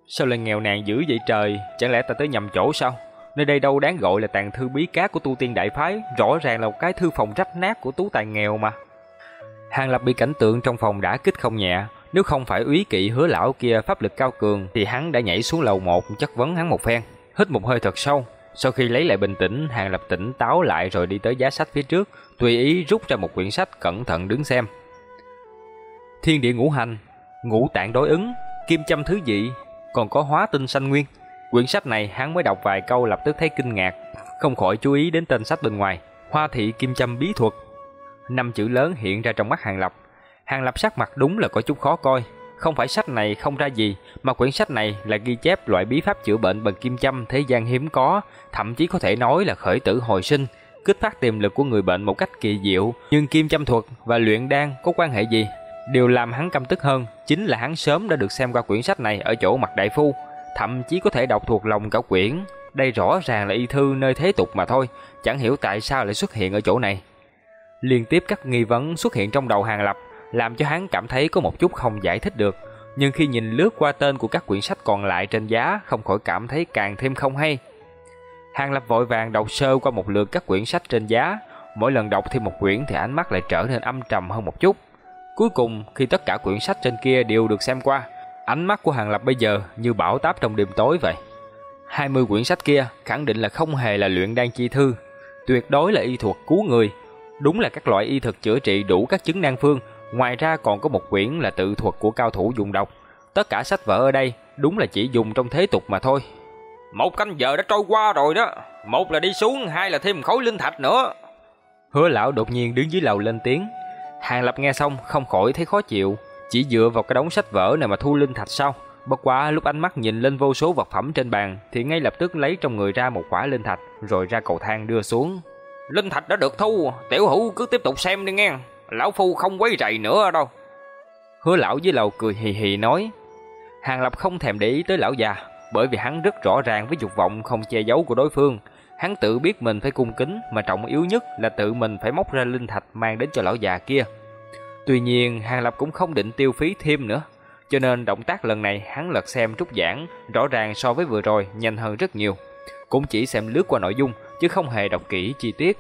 Sao lại nghèo nàn dữ vậy trời, chẳng lẽ ta tới nhầm chỗ sao? Nơi đây đâu đáng gọi là tàng thư bí cát của tu tiên đại phái, rõ ràng là một cái thư phòng rách nát của tú tài nghèo mà. Hàng Lập bị cảnh tượng trong phòng đã kích không nhẹ, nếu không phải úy kỵ hứa lão kia pháp lực cao cường thì hắn đã nhảy xuống lầu một chất vấn hắn một phen, hít một hơi thật sâu. Sau khi lấy lại bình tĩnh, Hàng Lập tỉnh táo lại rồi đi tới giá sách phía trước, tùy ý rút ra một quyển sách cẩn thận đứng xem. Thiên địa ngũ hành, ngũ tạng đối ứng, kim châm thứ dị, còn có hóa tinh sanh nguyên. Quyển sách này hắn mới đọc vài câu lập tức thấy kinh ngạc, không khỏi chú ý đến tên sách bên ngoài, Hoa thị kim châm bí thuật. Năm chữ lớn hiện ra trong mắt Hàng Lập. Hàng Lập sắc mặt đúng là có chút khó coi, không phải sách này không ra gì, mà quyển sách này là ghi chép loại bí pháp chữa bệnh bằng kim châm thế gian hiếm có, thậm chí có thể nói là khởi tử hồi sinh, kích phát tiềm lực của người bệnh một cách kỳ diệu. Nhưng kim châm thuật và luyện đan có quan hệ gì? Điều làm hắn căm tức hơn chính là hắn sớm đã được xem qua quyển sách này ở chỗ mặt đại phu, thậm chí có thể đọc thuộc lòng cả quyển. Đây rõ ràng là y thư nơi thế tục mà thôi, chẳng hiểu tại sao lại xuất hiện ở chỗ này. Liên tiếp các nghi vấn xuất hiện trong đầu Hàng Lập, làm cho hắn cảm thấy có một chút không giải thích được. Nhưng khi nhìn lướt qua tên của các quyển sách còn lại trên giá, không khỏi cảm thấy càng thêm không hay. Hàng Lập vội vàng đọc sơ qua một lượt các quyển sách trên giá, mỗi lần đọc thêm một quyển thì ánh mắt lại trở nên âm trầm hơn một chút. Cuối cùng, khi tất cả quyển sách trên kia đều được xem qua, ánh mắt của Hàng Lập bây giờ như bão táp trong đêm tối vậy. 20 quyển sách kia khẳng định là không hề là luyện đan chi thư, tuyệt đối là y thuật cứu người. Đúng là các loại y thực chữa trị đủ các chứng nan phương, ngoài ra còn có một quyển là tự thuật của cao thủ dùng độc. Tất cả sách vở ở đây đúng là chỉ dùng trong thế tục mà thôi. Một canh giờ đã trôi qua rồi đó, một là đi xuống, hai là thêm khối linh thạch nữa. Hứa lão đột nhiên đứng dưới lầu lên tiếng, Hàng Lập nghe xong không khỏi thấy khó chịu, chỉ dựa vào cái đống sách vở này mà thu linh thạch sao? Bất quá lúc ánh mắt nhìn lên vô số vật phẩm trên bàn thì ngay lập tức lấy trong người ra một quả linh thạch rồi ra cầu thang đưa xuống. Linh thạch đã được thu, tiểu hữu cứ tiếp tục xem đi nghe, lão phu không quấy rầy nữa đâu. Hứa lão với lầu cười hì hì nói. Hàng Lập không thèm để ý tới lão già, bởi vì hắn rất rõ ràng với dục vọng không che giấu của đối phương, Hắn tự biết mình phải cung kính, mà trọng yếu nhất là tự mình phải móc ra linh thạch mang đến cho lão già kia. Tuy nhiên, Hàng Lập cũng không định tiêu phí thêm nữa, cho nên động tác lần này hắn lật xem trúc giảng, rõ ràng so với vừa rồi nhanh hơn rất nhiều. Cũng chỉ xem lướt qua nội dung, chứ không hề đọc kỹ chi tiết.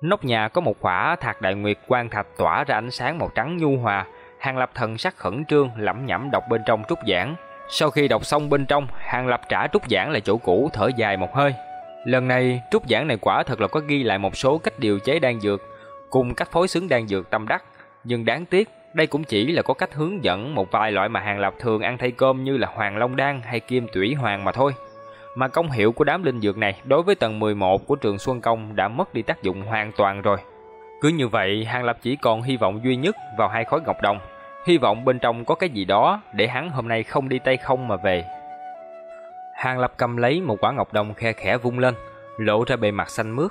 Nóc nhà có một khỏa thạc đại nguyệt quang thạch tỏa ra ánh sáng màu trắng nhu hòa, Hàng Lập thần sắc khẩn trương lẩm nhẩm đọc bên trong trúc giảng. Sau khi đọc xong bên trong, Hàng Lập trả trúc giảng lại chỗ cũ thở dài một hơi, Lần này, trúc giảng này quả thật là có ghi lại một số cách điều chế đan dược, cùng cách phối xứng đan dược tâm đắc. Nhưng đáng tiếc, đây cũng chỉ là có cách hướng dẫn một vài loại mà hàng lập thường ăn thay cơm như là hoàng long đan hay kim tủy hoàng mà thôi. Mà công hiệu của đám linh dược này đối với tầng 11 của trường Xuân Công đã mất đi tác dụng hoàn toàn rồi. Cứ như vậy, Hàng Lập chỉ còn hy vọng duy nhất vào hai khối ngọc đồng. Hy vọng bên trong có cái gì đó để hắn hôm nay không đi tay không mà về. Hàng Lập cầm lấy một quả ngọc đồng khe khẽ vung lên, lộ ra bề mặt xanh mướt.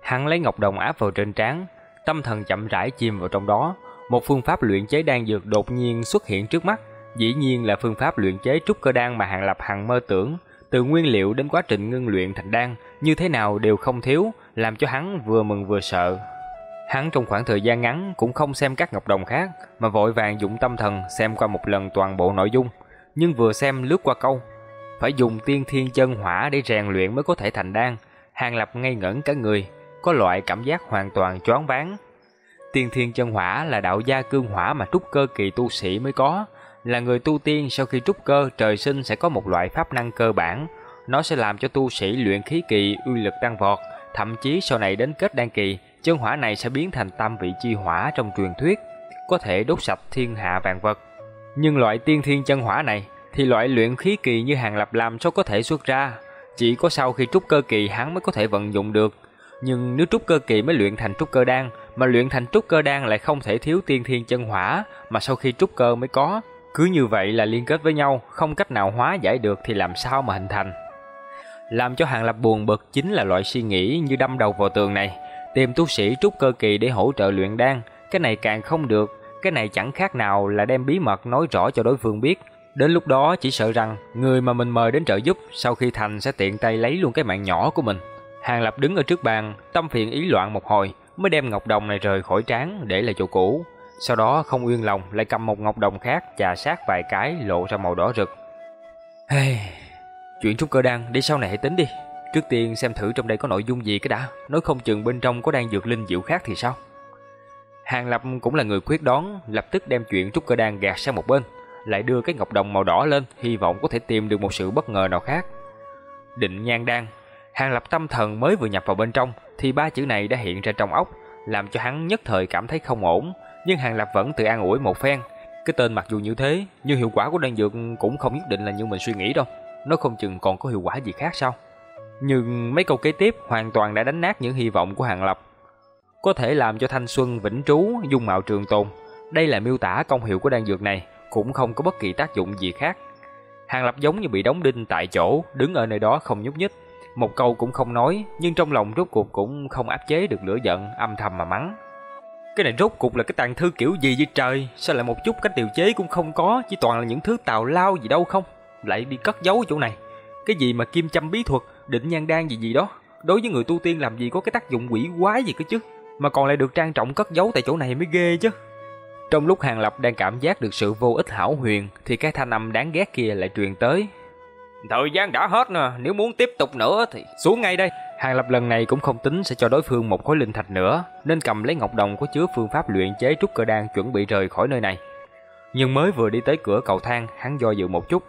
Hắn lấy ngọc đồng áp vào trên trán, tâm thần chậm rãi chìm vào trong đó. Một phương pháp luyện chế đan dược đột nhiên xuất hiện trước mắt, dĩ nhiên là phương pháp luyện chế trúc cơ đan mà Hàng Lập hằng mơ tưởng. Từ nguyên liệu đến quá trình ngưng luyện thành đan, như thế nào đều không thiếu, làm cho hắn vừa mừng vừa sợ. Hắn trong khoảng thời gian ngắn cũng không xem các ngọc đồng khác, mà vội vàng dụng tâm thần xem qua một lần toàn bộ nội dung. Nhưng vừa xem lướt qua câu, phải dùng tiên thiên chân hỏa để rèn luyện mới có thể thành đan. Hàng Lập ngây ngẩn cả người, có loại cảm giác hoàn toàn choáng váng. Tiên thiên chân hỏa là đạo gia cương hỏa mà trúc cơ kỳ tu sĩ mới có, là người tu tiên sau khi trúc cơ trời sinh sẽ có một loại pháp năng cơ bản, nó sẽ làm cho tu sĩ luyện khí kỳ uy lực tăng vọt, thậm chí sau này đến kết đan kỳ, chân hỏa này sẽ biến thành tam vị chi hỏa trong truyền thuyết, có thể đốt sạch thiên hạ vạn vật. Nhưng loại tiên thiên chân hỏa này thì loại luyện khí kỳ như Hàng Lập làm sao có thể xuất ra, chỉ có sau khi trúc cơ kỳ hắn mới có thể vận dụng được. Nhưng nếu trúc cơ kỳ mới luyện thành trúc cơ đan, mà luyện thành trúc cơ đan lại không thể thiếu tiên thiên chân hỏa, mà sau khi trúc cơ mới có. Cứ như vậy là liên kết với nhau, không cách nào hóa giải được thì làm sao mà hình thành. Làm cho Hàng Lập buồn bực chính là loại suy nghĩ như đâm đầu vào tường này, tìm tu sĩ trúc cơ kỳ để hỗ trợ luyện đan, cái này càng không được, cái này chẳng khác nào là đem bí mật nói rõ cho đối phương biết. Đến lúc đó chỉ sợ rằng người mà mình mời đến trợ giúp sau khi thành sẽ tiện tay lấy luôn cái mạng nhỏ của mình. Hàng Lập đứng ở trước bàn, tâm phiền ý loạn một hồi, mới đem ngọc đồng này rời khỏi trán để lại chỗ cũ. Sau đó không yên lòng lại cầm một ngọc đồng khác chà sát vài cái lộ ra màu đỏ rực. Hey, chuyện trúc cơ đan để sau này hãy tính đi. Trước tiên xem thử trong đây có nội dung gì cái đã, nói không chừng bên trong có đang dược linh diệu khác thì sao. Hàng Lập cũng là người quyết đoán, lập tức đem chuyện trúc cơ đan gạt sang một bên, lại đưa cái ngọc đồng màu đỏ lên, hy vọng có thể tìm được một sự bất ngờ nào khác. Định nhan đan, Hàng Lập tâm thần mới vừa nhập vào bên trong, thì ba chữ này đã hiện ra trong óc, làm cho hắn nhất thời cảm thấy không ổn, nhưng Hàng Lập vẫn tự an ủi một phen. Cái tên mặc dù như thế, nhưng hiệu quả của đan dược cũng không nhất định là như mình suy nghĩ đâu, nó không chừng còn có hiệu quả gì khác sao? Nhưng mấy câu kế tiếp hoàn toàn đã đánh nát những hy vọng của Hàng Lập. Có thể làm cho thanh xuân vĩnh trú, dung mạo trường tồn. Đây là miêu tả công hiệu của đan dược này, cũng không có bất kỳ tác dụng gì khác. Hàng Lập giống như bị đóng đinh tại chỗ, đứng ở nơi đó không nhúc nhích. Một câu cũng không nói, nhưng trong lòng rốt cuộc cũng không áp chế được lửa giận, âm thầm mà mắng. Cái này rốt cục là cái tàn thư kiểu gì vậy trời? Sao lại một chút cách điều chế cũng không có, chỉ toàn là những thứ tào lao gì đâu không? Lại đi cất giấu chỗ này. Cái gì mà kim châm bí thuật, định nhan đan gì gì đó. Đối với người tu tiên làm gì có cái tác dụng quỷ quái gì cơ chứ? Mà còn lại được trang trọng cất giấu tại chỗ này mới ghê chứ. Trong lúc Hàng Lập đang cảm giác được sự vô ích hảo huyền thì cái thanh âm đáng ghét kia lại truyền tới. Thời gian đã hết nè, nếu muốn tiếp tục nữa thì xuống ngay đây. Hàng Lập lần này cũng không tính sẽ cho đối phương một khối linh thạch nữa, nên cầm lấy ngọc đồng có chứa phương pháp luyện chế trúc cơ đan chuẩn bị rời khỏi nơi này. Nhưng mới vừa đi tới cửa cầu thang, hắn do dự một chút,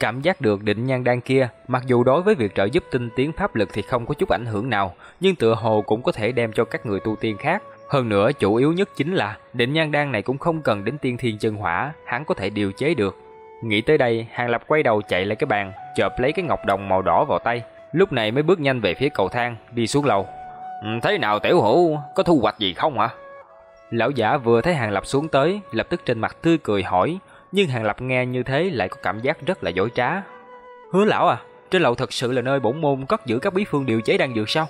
cảm giác được định nhan đan kia, mặc dù đối với việc trợ giúp tinh tiến pháp lực thì không có chút ảnh hưởng nào, nhưng tựa hồ cũng có thể đem cho các người tu tiên khác hơn nữa chủ yếu nhất chính là định nhan đan này cũng không cần đến tiên thiên chân hỏa, hắn có thể điều chế được. Nghĩ tới đây, Hàng Lập quay đầu chạy lại cái bàn, chộp lấy cái ngọc đồng màu đỏ vào tay, lúc này mới bước nhanh về phía cầu thang, đi xuống lầu. Ừ, thế nào tiểu hữu, có thu hoạch gì không hả? Lão giả vừa thấy Hàng Lập xuống tới, lập tức trên mặt tươi cười hỏi, nhưng Hàng Lập nghe như thế lại có cảm giác rất là dối trá. Hứa lão à, trên lầu thật sự là nơi bổn môn cất giữ các bí phương điều chế đang dược sao?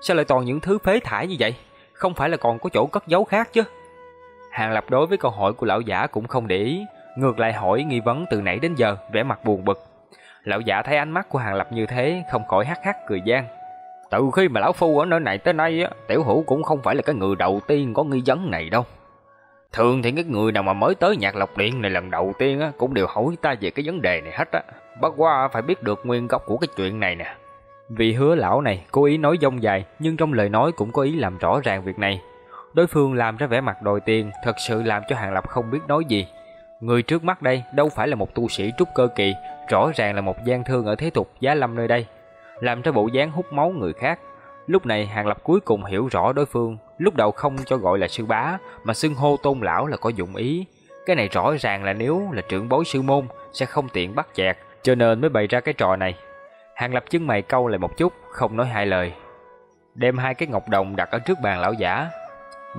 Sao lại toàn những thứ phế thải như vậy? không phải là còn có chỗ cất giấu khác chứ. Hàng Lập đối với câu hỏi của lão giả cũng không để ý, ngược lại hỏi nghi vấn từ nãy đến giờ, vẻ mặt buồn bực. Lão giả thấy ánh mắt của Hàng Lập như thế, không khỏi hắc hắc cười gian. Từ khi mà lão phu ở nơi này tới nay á, tiểu hữu cũng không phải là cái người đầu tiên có nghi vấn này đâu. Thường thì cái người nào mà mới tới nhạc lộc điện này lần đầu tiên á, cũng đều hỏi ta về cái vấn đề này hết á. Bất qua phải biết được nguyên gốc của cái chuyện này nè. vì hứa lão này cố ý nói dông dài nhưng trong lời nói cũng có ý làm rõ ràng việc này. Đối phương làm ra vẻ mặt đòi tiền thật sự làm cho Hàng Lập không biết nói gì. Người trước mắt đây đâu phải là một tu sĩ trúc cơ kỳ, rõ ràng là một gian thương ở thế tục giá lâm nơi đây. Làm ra bộ dáng hút máu người khác. Lúc này Hàng Lập cuối cùng hiểu rõ đối phương, lúc đầu không cho gọi là sư bá, mà xưng hô tôn lão là có dụng ý. Cái này rõ ràng là nếu là trưởng bối sư môn sẽ không tiện bắt chẹt, cho nên mới bày ra cái trò này. Hàng lập chân mày câu lại một chút, không nói hai lời. Đem hai cái ngọc đồng đặt ở trước bàn lão giả.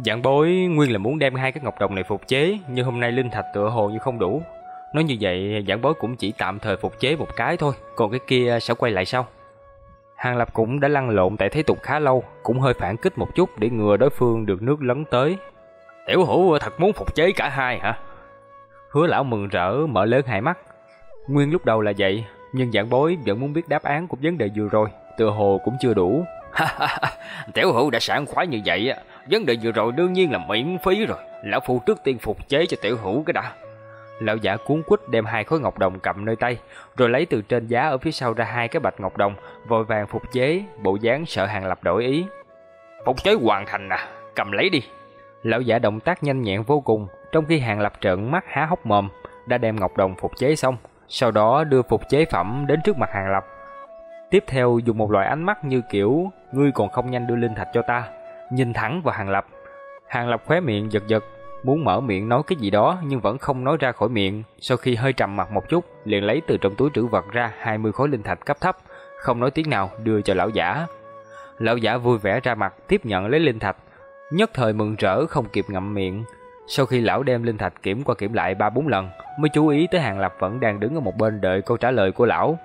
Dạng bối nguyên là muốn đem hai cái ngọc đồng này phục chế, nhưng hôm nay linh thạch tựa hồ như không đủ. Nói như vậy, giảng bối cũng chỉ tạm thời phục chế một cái thôi, còn cái kia sẽ quay lại sau. Hàng Lập cũng đã lăn lộn tại thế tục khá lâu, cũng hơi phản kích một chút để ngừa đối phương được nước lấn tới. Tiểu hữu thật muốn phục chế cả hai hả? Hứa lão mừng rỡ mở lớn hai mắt. Nguyên lúc đầu là vậy, nhưng giảng bối vẫn muốn biết đáp án của vấn đề vừa rồi, tựa hồ cũng chưa đủ. Tiểu hữu đã sảng khoái như vậy, vấn đề vừa rồi đương nhiên là miễn phí rồi. Lão phu trước tiên phục chế cho tiểu hữu cái đã. Lão giả cuốn quýt đem hai khối ngọc đồng cầm nơi tay, rồi lấy từ trên giá ở phía sau ra hai cái bạch ngọc đồng, vội vàng phục chế, bộ dáng sợ hàng lập đổi ý. Phục chế hoàn thành à, cầm lấy đi. Lão giả động tác nhanh nhẹn vô cùng, trong khi hàng lập trợn mắt há hốc mồm, đã đem ngọc đồng phục chế xong, sau đó đưa phục chế phẩm đến trước mặt Hàng Lập. Tiếp theo dùng một loại ánh mắt như kiểu ngươi còn không nhanh đưa linh thạch cho ta, nhìn thẳng vào Hàng Lập. Hàng Lập khóe miệng giật giật, muốn mở miệng nói cái gì đó nhưng vẫn không nói ra khỏi miệng. Sau khi hơi trầm mặt một chút, liền lấy từ trong túi trữ vật ra 20 khối linh thạch cấp thấp, không nói tiếng nào đưa cho lão giả. Lão giả vui vẻ ra mặt tiếp nhận lấy linh thạch, nhất thời mừng rỡ không kịp ngậm miệng. Sau khi lão đem linh thạch kiểm qua kiểm lại ba bốn lần, mới chú ý tới Hàng Lập vẫn đang đứng ở một bên đợi câu trả lời của lão.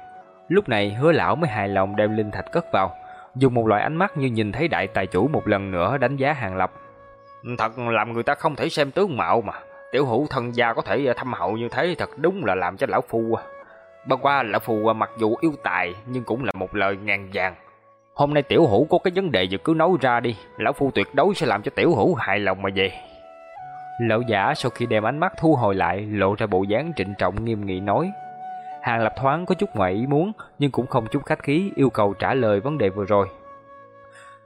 Lúc này hứa lão mới hài lòng đem linh thạch cất vào, dùng một loại ánh mắt như nhìn thấy đại tài chủ một lần nữa đánh giá Hàng Lập. Thật làm người ta không thể xem tướng mạo mà, tiểu hữu thân gia có thể thâm hậu như thế thật đúng là làm cho lão phu. À. Bất qua lão phu à mặc dù yêu tài nhưng cũng là một lời ngàn vàng. Hôm nay tiểu hữu có cái vấn đề gì cứ nói ra đi, lão phu tuyệt đối sẽ làm cho tiểu hữu hài lòng mà về. Lão giả sau khi đem ánh mắt thu hồi lại, lộ ra bộ dáng trịnh trọng nghiêm nghị nói. Hàng Lập thoáng có chút ngoại ý muốn, nhưng cũng không chút khách khí yêu cầu trả lời vấn đề vừa rồi.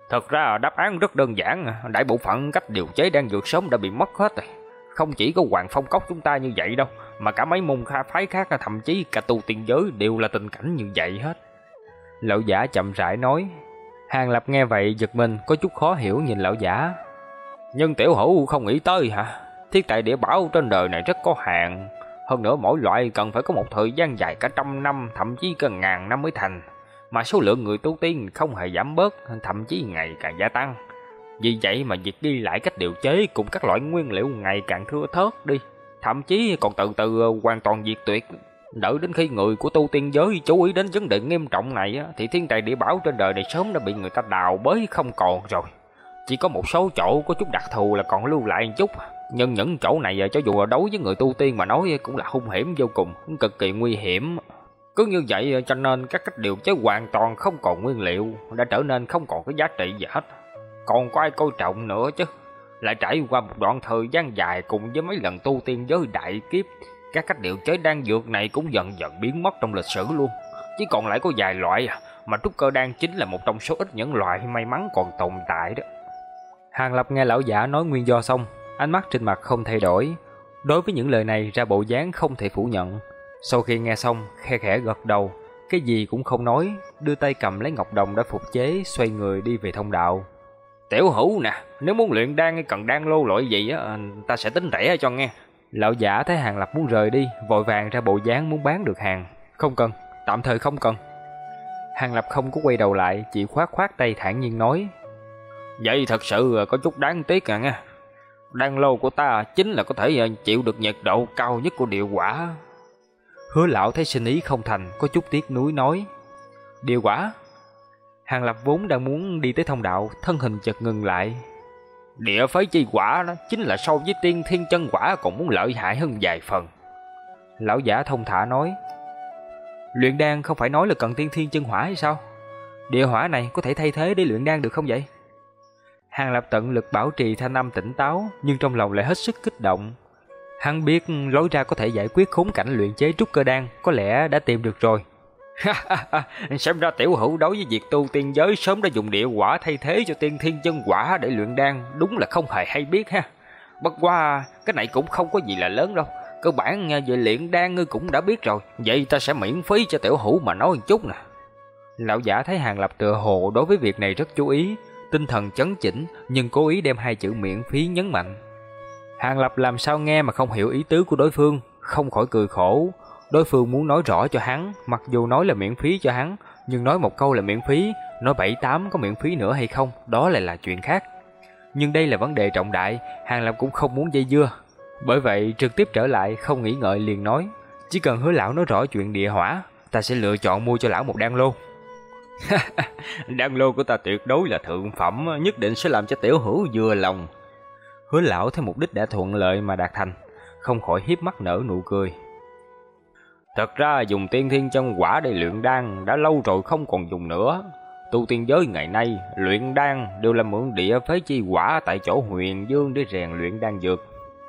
Thật ra đáp án rất đơn giản, đại bộ phận cách điều chế đang dược sống đã bị mất hết rồi. Không chỉ có Hoàng Phong Cốc chúng ta như vậy đâu, mà cả mấy môn kha phái khác thậm chí cả tu tiên giới đều là tình cảnh như vậy hết. Lão giả chậm rãi nói. Hàng Lập nghe vậy giật mình, có chút khó hiểu nhìn lão giả. Nhưng tiểu hữu không nghĩ tới hả? Thiết tại địa bảo trên đời này rất có hạn. Hơn nữa mỗi loại cần phải có một thời gian dài cả trăm năm, thậm chí cả ngàn năm mới thành. Mà số lượng người tu tiên không hề giảm bớt, thậm chí ngày càng gia tăng. Vì vậy mà việc đi lại cách điều chế cùng các loại nguyên liệu ngày càng thưa thớt đi. Thậm chí còn từ từ ờ, hoàn toàn diệt tuyệt. Đợi đến khi người của tu tiên giới chú ý đến vấn đề nghiêm trọng này thì thiên tài địa bảo trên đời này sớm đã bị người ta đào bới không còn rồi. Chỉ có một số chỗ có chút đặc thù là còn lưu lại một chút. Nhưng những chỗ này à, cho dù là đối với người tu tiên mà nói cũng là hung hiểm vô cùng, cực kỳ nguy hiểm. Cứ như vậy à, cho nên các cách điều chế hoàn toàn không còn nguyên liệu, đã trở nên không còn cái giá trị gì hết. Còn có ai coi trọng nữa chứ? Lại trải qua một đoạn thời gian dài cùng với mấy lần tu tiên giới đại kiếp, các cách điều chế đan dược này cũng dần dần biến mất trong lịch sử luôn. Chỉ còn lại có vài loại à, mà trúc cơ đan chính là một trong số ít những loại may mắn còn tồn tại đó. Hàng Lập nghe lão giả nói nguyên do xong, ánh mắt trên mặt không thay đổi. Đối với những lời này ra bộ dáng không thể phủ nhận. Sau khi nghe xong, khe khẽ gật đầu, cái gì cũng không nói, đưa tay cầm lấy ngọc đồng đã phục chế, xoay người đi về thông đạo. Tiểu hữu nè, nếu muốn luyện đan hay cần đan lô loại gì á, ta sẽ tính rẻ cho nghe. Lão giả thấy Hàng Lập muốn rời đi, vội vàng ra bộ dáng muốn bán được hàng. Không cần, tạm thời không cần. Hàng Lập không có quay đầu lại, chỉ khoát khoát tay thản nhiên nói. Vậy thật sự có chút đáng tiếc à nha. Đan lô của ta chính là có thể ờ, chịu được nhiệt độ cao nhất của địa quả. Hứa lão thấy sinh ý không thành, có chút tiếc nuối nói. Địa quả? Hàng Lập vốn đang muốn đi tới thông đạo, thân hình chợt ngừng lại. Địa phế chi quả đó chính là so với tiên thiên chân quả còn muốn lợi hại hơn vài phần. Lão giả thông thả nói. Luyện đan không phải nói là cần tiên thiên chân hỏa hay sao? Địa hỏa này có thể thay thế để luyện đan được không vậy? Hàng Lập tận lực bảo trì thanh âm tỉnh táo, nhưng trong lòng lại hết sức kích động. Hắn biết lối ra có thể giải quyết khốn cảnh luyện chế trúc cơ đan, có lẽ đã tìm được rồi. Xem ra tiểu hữu đối với việc tu tiên giới sớm đã dùng địa quả thay thế cho tiên thiên chân quả để luyện đan, đúng là không hề hay biết ha. Bất qua, cái này cũng không có gì là lớn đâu. Cơ bản về luyện đan ngươi cũng đã biết rồi, vậy ta sẽ miễn phí cho tiểu hữu mà nói một chút nè. Lão giả thấy Hàng Lập tựa hồ đối với việc này rất chú ý, tinh thần chấn chỉnh nhưng cố ý đem hai chữ miễn phí nhấn mạnh. Hàng Lập làm sao nghe mà không hiểu ý tứ của đối phương, không khỏi cười khổ. Đối phương muốn nói rõ cho hắn, mặc dù nói là miễn phí cho hắn, nhưng nói một câu là miễn phí, nói bảy tám có miễn phí nữa hay không, đó lại là chuyện khác. Nhưng đây là vấn đề trọng đại, Hàng Lập cũng không muốn dây dưa. Bởi vậy trực tiếp trở lại không nghĩ ngợi liền nói, chỉ cần hứa lão nói rõ chuyện địa hỏa, ta sẽ lựa chọn mua cho lão một đan lô đan lô của ta tuyệt đối là thượng phẩm, nhất định sẽ làm cho tiểu hữu vừa lòng. Hứa lão thấy mục đích đã thuận lợi mà đạt thành, không khỏi hiếp mắt nở nụ cười. Thật ra dùng tiên thiên chân quả để luyện đan đã lâu rồi không còn dùng nữa. Tu tiên giới ngày nay, luyện đan đều là mượn địa phế chi quả tại chỗ huyền dương để rèn luyện đan dược.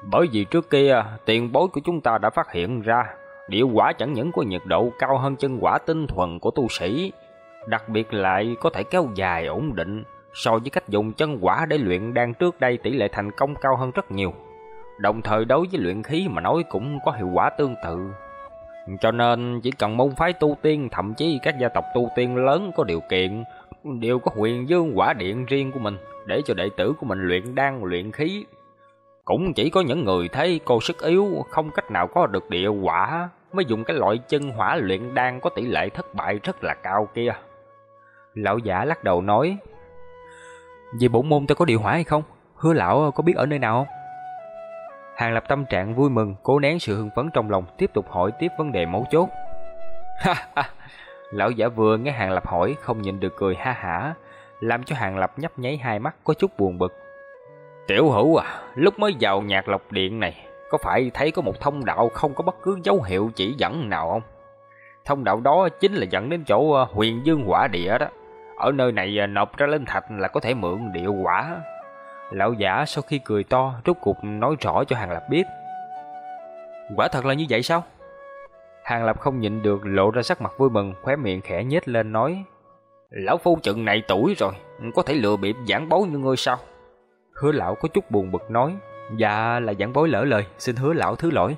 Bởi vì trước kia, tiền bối của chúng ta đã phát hiện ra, địa quả chẳng những có nhiệt độ cao hơn chân quả tinh thuần của tu sĩ, đặc biệt lại có thể kéo dài ổn định so với cách dùng chân quả để luyện đan trước đây tỷ lệ thành công cao hơn rất nhiều. Đồng thời đối với luyện khí mà nói cũng có hiệu quả tương tự. Cho nên chỉ cần môn phái tu tiên, thậm chí các gia tộc tu tiên lớn có điều kiện đều có huyền dương quả điện riêng của mình để cho đệ tử của mình luyện đan, luyện khí. Cũng chỉ có những người thấy cô sức yếu, không cách nào có được địa quả mới dùng cái loại chân hỏa luyện đan có tỷ lệ thất bại rất là cao kia. Lão giả lắc đầu nói, Vì bổn môn tôi có địa hỏa hay không? Hứa lão có biết ở nơi nào không? Hàng lập tâm trạng vui mừng, cố nén sự hưng phấn trong lòng, tiếp tục hỏi tiếp vấn đề mấu chốt. Ha ha! Lão giả vừa nghe Hàng Lập hỏi, không nhịn được cười ha hả, làm cho Hàng Lập nhấp nháy hai mắt có chút buồn bực. Tiểu hữu à, lúc mới vào nhạc lộc điện này, có phải thấy có một thông đạo không có bất cứ dấu hiệu chỉ dẫn nào không? Thông đạo đó chính là dẫn đến chỗ ờ, huyền dương hỏa địa đó. Ở nơi này à, nộp ra lên thạch là có thể mượn địa quả. Lão giả sau khi cười to, rốt cục nói rõ cho Hàng Lập biết. Quả thật là như vậy sao? Hàng Lập không nhịn được lộ ra sắc mặt vui mừng, khóe miệng khẽ nhếch lên nói. Lão phu chừng này tuổi rồi, có thể lừa bịp giảng bối như ngươi sao? Hứa lão có chút buồn bực nói. Dạ là giảng bối lỡ lời, xin hứa lão thứ lỗi.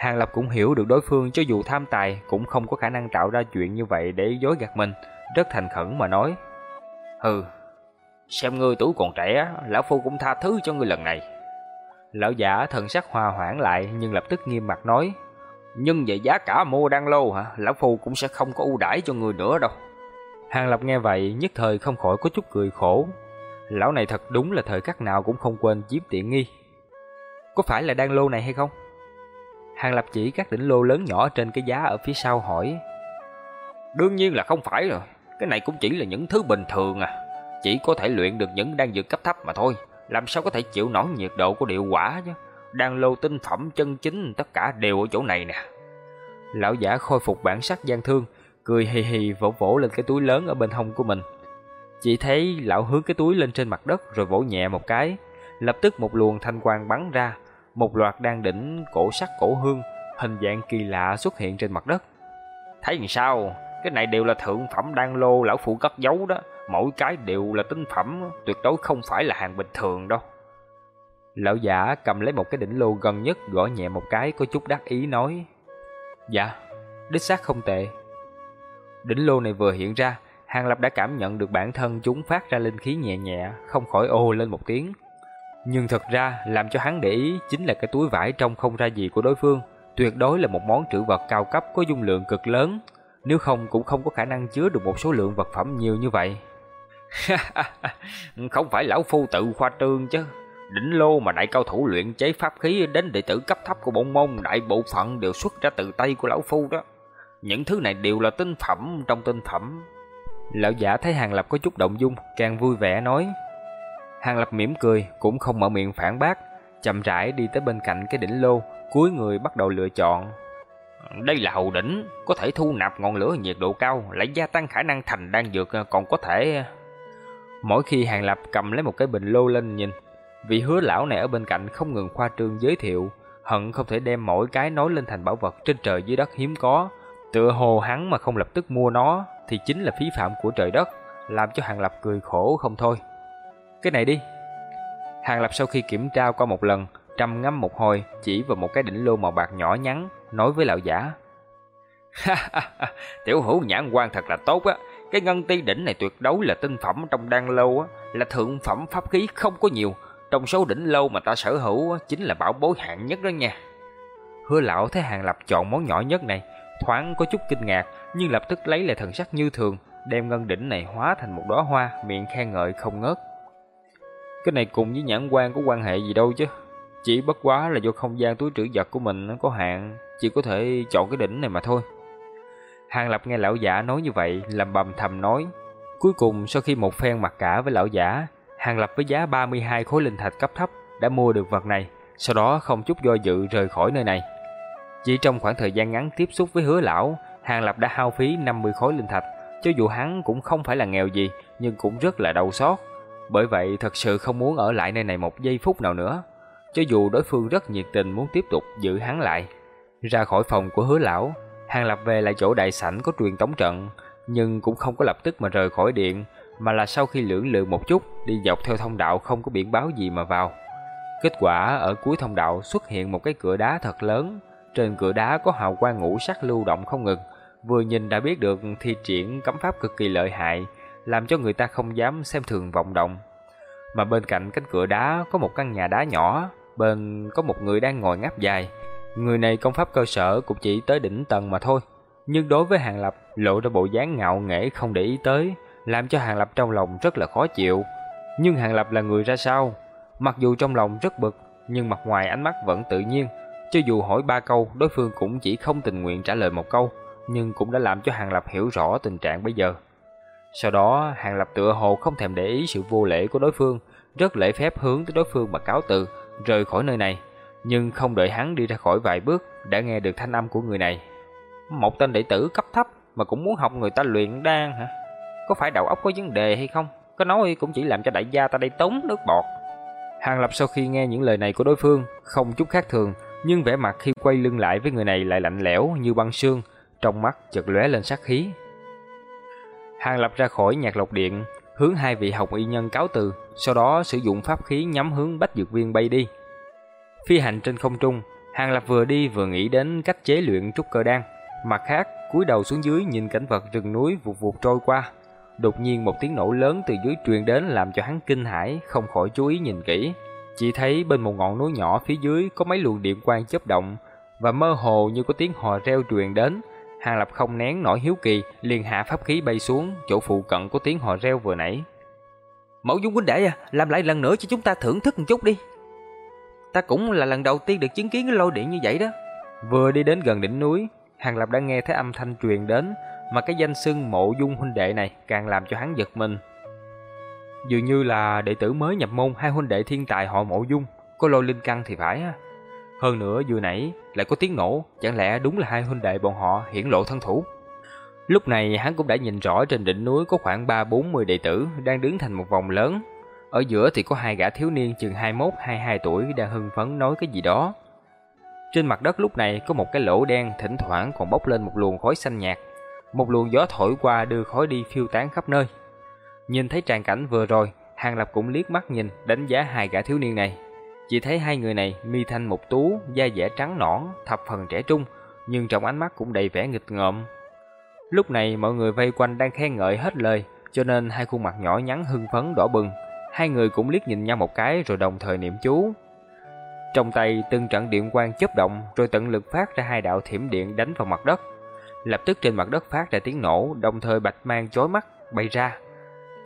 Hàng Lập cũng hiểu được đối phương cho dù tham tài cũng không có khả năng tạo ra chuyện như vậy để dối gạt mình, rất thành khẩn mà nói. Hừ, xem ngươi tuổi còn trẻ, lão phu cũng tha thứ cho ngươi lần này. Lão giả thần sắc hòa hoãn lại nhưng lập tức nghiêm mặt nói. Nhưng về giá cả mua đan lô hả, lão phu cũng sẽ không có ưu đãi cho người nữa đâu. Hàng Lập nghe vậy nhất thời không khỏi có chút cười khổ. Lão này thật đúng là thời khắc nào cũng không quên chiếm tiện nghi. Có phải là đan lô này hay không? Hàng Lập chỉ các đỉnh lô lớn nhỏ trên cái giá ở phía sau hỏi. Đương nhiên là không phải rồi, cái này cũng chỉ là những thứ bình thường à. Chỉ có thể luyện được những đan dược cấp thấp mà thôi, làm sao có thể chịu nổi nhiệt độ của điệu quả chứ. Đan lô tinh phẩm chân chính tất cả đều ở chỗ này nè. Lão giả khôi phục bản sắc gian thương, cười hì hì vỗ vỗ lên cái túi lớn ở bên hông của mình. Chỉ thấy lão hướng cái túi lên trên mặt đất rồi vỗ nhẹ một cái, lập tức một luồng thanh quang bắn ra, một loạt đan đỉnh cổ sắc cổ hương, hình dạng kỳ lạ xuất hiện trên mặt đất. Thấy làm sao? Cái này đều là thượng phẩm đan lô lão phụ cất giấu đó, mỗi cái đều là tinh phẩm, tuyệt đối không phải là hàng bình thường đâu. Lão giả cầm lấy một cái đỉnh lô gần nhất gõ nhẹ một cái có chút đắc ý nói. Dạ, đích xác không tệ. Đỉnh lô này vừa hiện ra, Hàng Lập đã cảm nhận được bản thân chúng phát ra linh khí nhẹ nhẹ, không khỏi ô lên một tiếng. Nhưng thật ra, làm cho hắn để ý chính là cái túi vải trong không ra gì của đối phương, tuyệt đối là một món trữ vật cao cấp có dung lượng cực lớn, nếu không cũng không có khả năng chứa được một số lượng vật phẩm nhiều như vậy. không phải lão phu tự khoa trương chứ, đỉnh lô mà đại cao thủ luyện chế pháp khí đến đệ tử cấp thấp của bổn môn đại bộ phận đều xuất ra từ tay của lão phu đó. Những thứ này đều là tinh phẩm trong tinh phẩm. Lão giả thấy Hàng Lập có chút động dung, càng vui vẻ nói. Hàng Lập mỉm cười, cũng không mở miệng phản bác, chậm rãi đi tới bên cạnh cái đỉnh lô, cuối người bắt đầu lựa chọn. Đây là hầu đỉnh, có thể thu nạp ngọn lửa nhiệt độ cao, lại gia tăng khả năng thành đan dược, còn có thể... Mỗi khi Hàng Lập cầm lấy một cái bình lô lên nhìn, vị hứa lão này ở bên cạnh không ngừng khoa trương giới thiệu, hận không thể đem mỗi cái nói lên thành bảo vật trên trời dưới đất hiếm có. Tựa hồ hắn mà không lập tức mua nó thì chính là phí phạm của trời đất, làm cho Hàng Lập cười khổ không thôi. Cái này đi. Hàng Lập sau khi kiểm tra qua một lần, trầm ngâm một hồi, chỉ vào một cái đỉnh lô màu bạc nhỏ nhắn, nói với lão giả. Tiểu hữu nhãn quan thật là tốt á, cái ngân ti đỉnh này tuyệt đối là tinh phẩm trong đan lô á, là thượng phẩm pháp khí không có nhiều, trong số đỉnh lâu mà ta sở hữu chính là bảo bối hạng nhất đó nha. Hứa lão thấy Hàng Lập chọn món nhỏ nhất này, thoáng có chút kinh ngạc, nhưng lập tức lấy lại thần sắc như thường, đem ngân đỉnh này hóa thành một đóa hoa, miệng khen ngợi không ngớt. Cái này cùng với nhãn quan có quan hệ gì đâu chứ. Chỉ bất quá là do không gian túi trữ vật của mình nó có hạn, chỉ có thể chọn cái đỉnh này mà thôi. Hàng Lập nghe lão giả nói như vậy, làm bầm thầm nói. Cuối cùng sau khi một phen mặc cả với lão giả, Hàng Lập với giá 32 khối linh thạch cấp thấp đã mua được vật này, sau đó không chút do dự rời khỏi nơi này. Chỉ trong khoảng thời gian ngắn tiếp xúc với hứa lão, Hàng Lập đã hao phí 50 khối linh thạch, cho dù hắn cũng không phải là nghèo gì, nhưng cũng rất là đau xót. Bởi vậy thật sự không muốn ở lại nơi này một giây phút nào nữa. Cho dù đối phương rất nhiệt tình muốn tiếp tục giữ hắn lại. Ra khỏi phòng của hứa lão, Hàng Lập về lại chỗ đại sảnh có truyền tống trận, nhưng cũng không có lập tức mà rời khỏi điện, mà là sau khi lưỡng lự một chút, đi dọc theo thông đạo không có biển báo gì mà vào. Kết quả ở cuối thông đạo xuất hiện một cái cửa đá thật lớn, trên cửa đá có hào quang ngũ sắc lưu động không ngừng, vừa nhìn đã biết được thi triển cấm pháp cực kỳ lợi hại, làm cho người ta không dám xem thường vọng động. Mà bên cạnh cánh cửa đá có một căn nhà đá nhỏ, bên có một người đang ngồi ngáp dài. Người này công pháp cơ sở cũng chỉ tới đỉnh tầng mà thôi, nhưng đối với Hàng Lập lộ ra bộ dáng ngạo nghễ không để ý tới, làm cho Hàng Lập trong lòng rất là khó chịu. Nhưng Hàng Lập là người ra sao? Mặc dù trong lòng rất bực, nhưng mặt ngoài ánh mắt vẫn tự nhiên. Cho dù hỏi ba câu, đối phương cũng chỉ không tình nguyện trả lời một câu, nhưng cũng đã làm cho Hàng Lập hiểu rõ tình trạng bây giờ. Sau đó, Hàng Lập tựa hồ không thèm để ý sự vô lễ của đối phương, rất lễ phép hướng tới đối phương mà cáo từ, rời khỏi nơi này. Nhưng không đợi hắn đi ra khỏi vài bước, đã nghe được thanh âm của người này. Một tên đệ tử cấp thấp mà cũng muốn học người ta luyện đan hả? Có phải đầu óc có vấn đề hay không? Có nói cũng chỉ làm cho đại gia ta đây tống nước bọt. Hàng Lập sau khi nghe những lời này của đối phương, không chút khác thường, nhưng vẻ mặt khi quay lưng lại với người này lại lạnh lẽo như băng sương, trong mắt chợt lóe lên sát khí. Hàng Lập ra khỏi nhạc lộc điện, hướng hai vị học y nhân cáo từ, sau đó sử dụng pháp khí nhắm hướng bách dược viên bay đi. Phi hành trên không trung, Hàng Lập vừa đi vừa nghĩ đến cách chế luyện trúc cơ đan, mặt khác cúi đầu xuống dưới nhìn cảnh vật rừng núi vụt vụt trôi qua. Đột nhiên một tiếng nổ lớn từ dưới truyền đến làm cho hắn kinh hãi, không khỏi chú ý nhìn kỹ. Chỉ thấy bên một ngọn núi nhỏ phía dưới có mấy luồng điện quang chớp động và mơ hồ như có tiếng hò reo truyền đến. Hàng Lập không nén nổi hiếu kỳ, liền hạ pháp khí bay xuống chỗ phụ cận có tiếng hò reo vừa nãy. Mẫu Dung huynh đệ à, làm lại lần nữa cho chúng ta thưởng thức một chút đi. Ta cũng là lần đầu tiên được chứng kiến cái lôi điện như vậy đó. Vừa đi đến gần đỉnh núi, Hàng Lập đã nghe thấy âm thanh truyền đến, mà cái danh xưng mộ dung huynh đệ này càng làm cho hắn giật mình. Dường như là đệ tử mới nhập môn hai huynh đệ thiên tài họ mộ dung, có lôi linh căn thì phải á. Hơn nữa vừa nãy lại có tiếng nổ, chẳng lẽ đúng là hai huynh đệ bọn họ hiển lộ thân thủ. Lúc này hắn cũng đã nhìn rõ trên đỉnh núi có khoảng 3-40 đệ tử đang đứng thành một vòng lớn. Ở giữa thì có hai gã thiếu niên chừng 21-22 tuổi đang hưng phấn nói cái gì đó. Trên mặt đất lúc này có một cái lỗ đen thỉnh thoảng còn bốc lên một luồng khói xanh nhạt. Một luồng gió thổi qua đưa khói đi phiêu tán khắp nơi. Nhìn thấy tràn cảnh vừa rồi, Hàng Lập cũng liếc mắt nhìn, đánh giá hai gã thiếu niên này. Chỉ thấy hai người này mi thanh một tú, da dẻ trắng nõn, thập phần trẻ trung, nhưng trong ánh mắt cũng đầy vẻ nghịch ngợm. Lúc này mọi người vây quanh đang khen ngợi hết lời, cho nên hai khuôn mặt nhỏ nhắn hưng phấn đỏ bừng. Hai người cũng liếc nhìn nhau một cái rồi đồng thời niệm chú. Trong tay từng trận điện quang chớp động rồi tận lực phát ra hai đạo thiểm điện đánh vào mặt đất. Lập tức trên mặt đất phát ra tiếng nổ, đồng thời bạch mang chói mắt bay ra.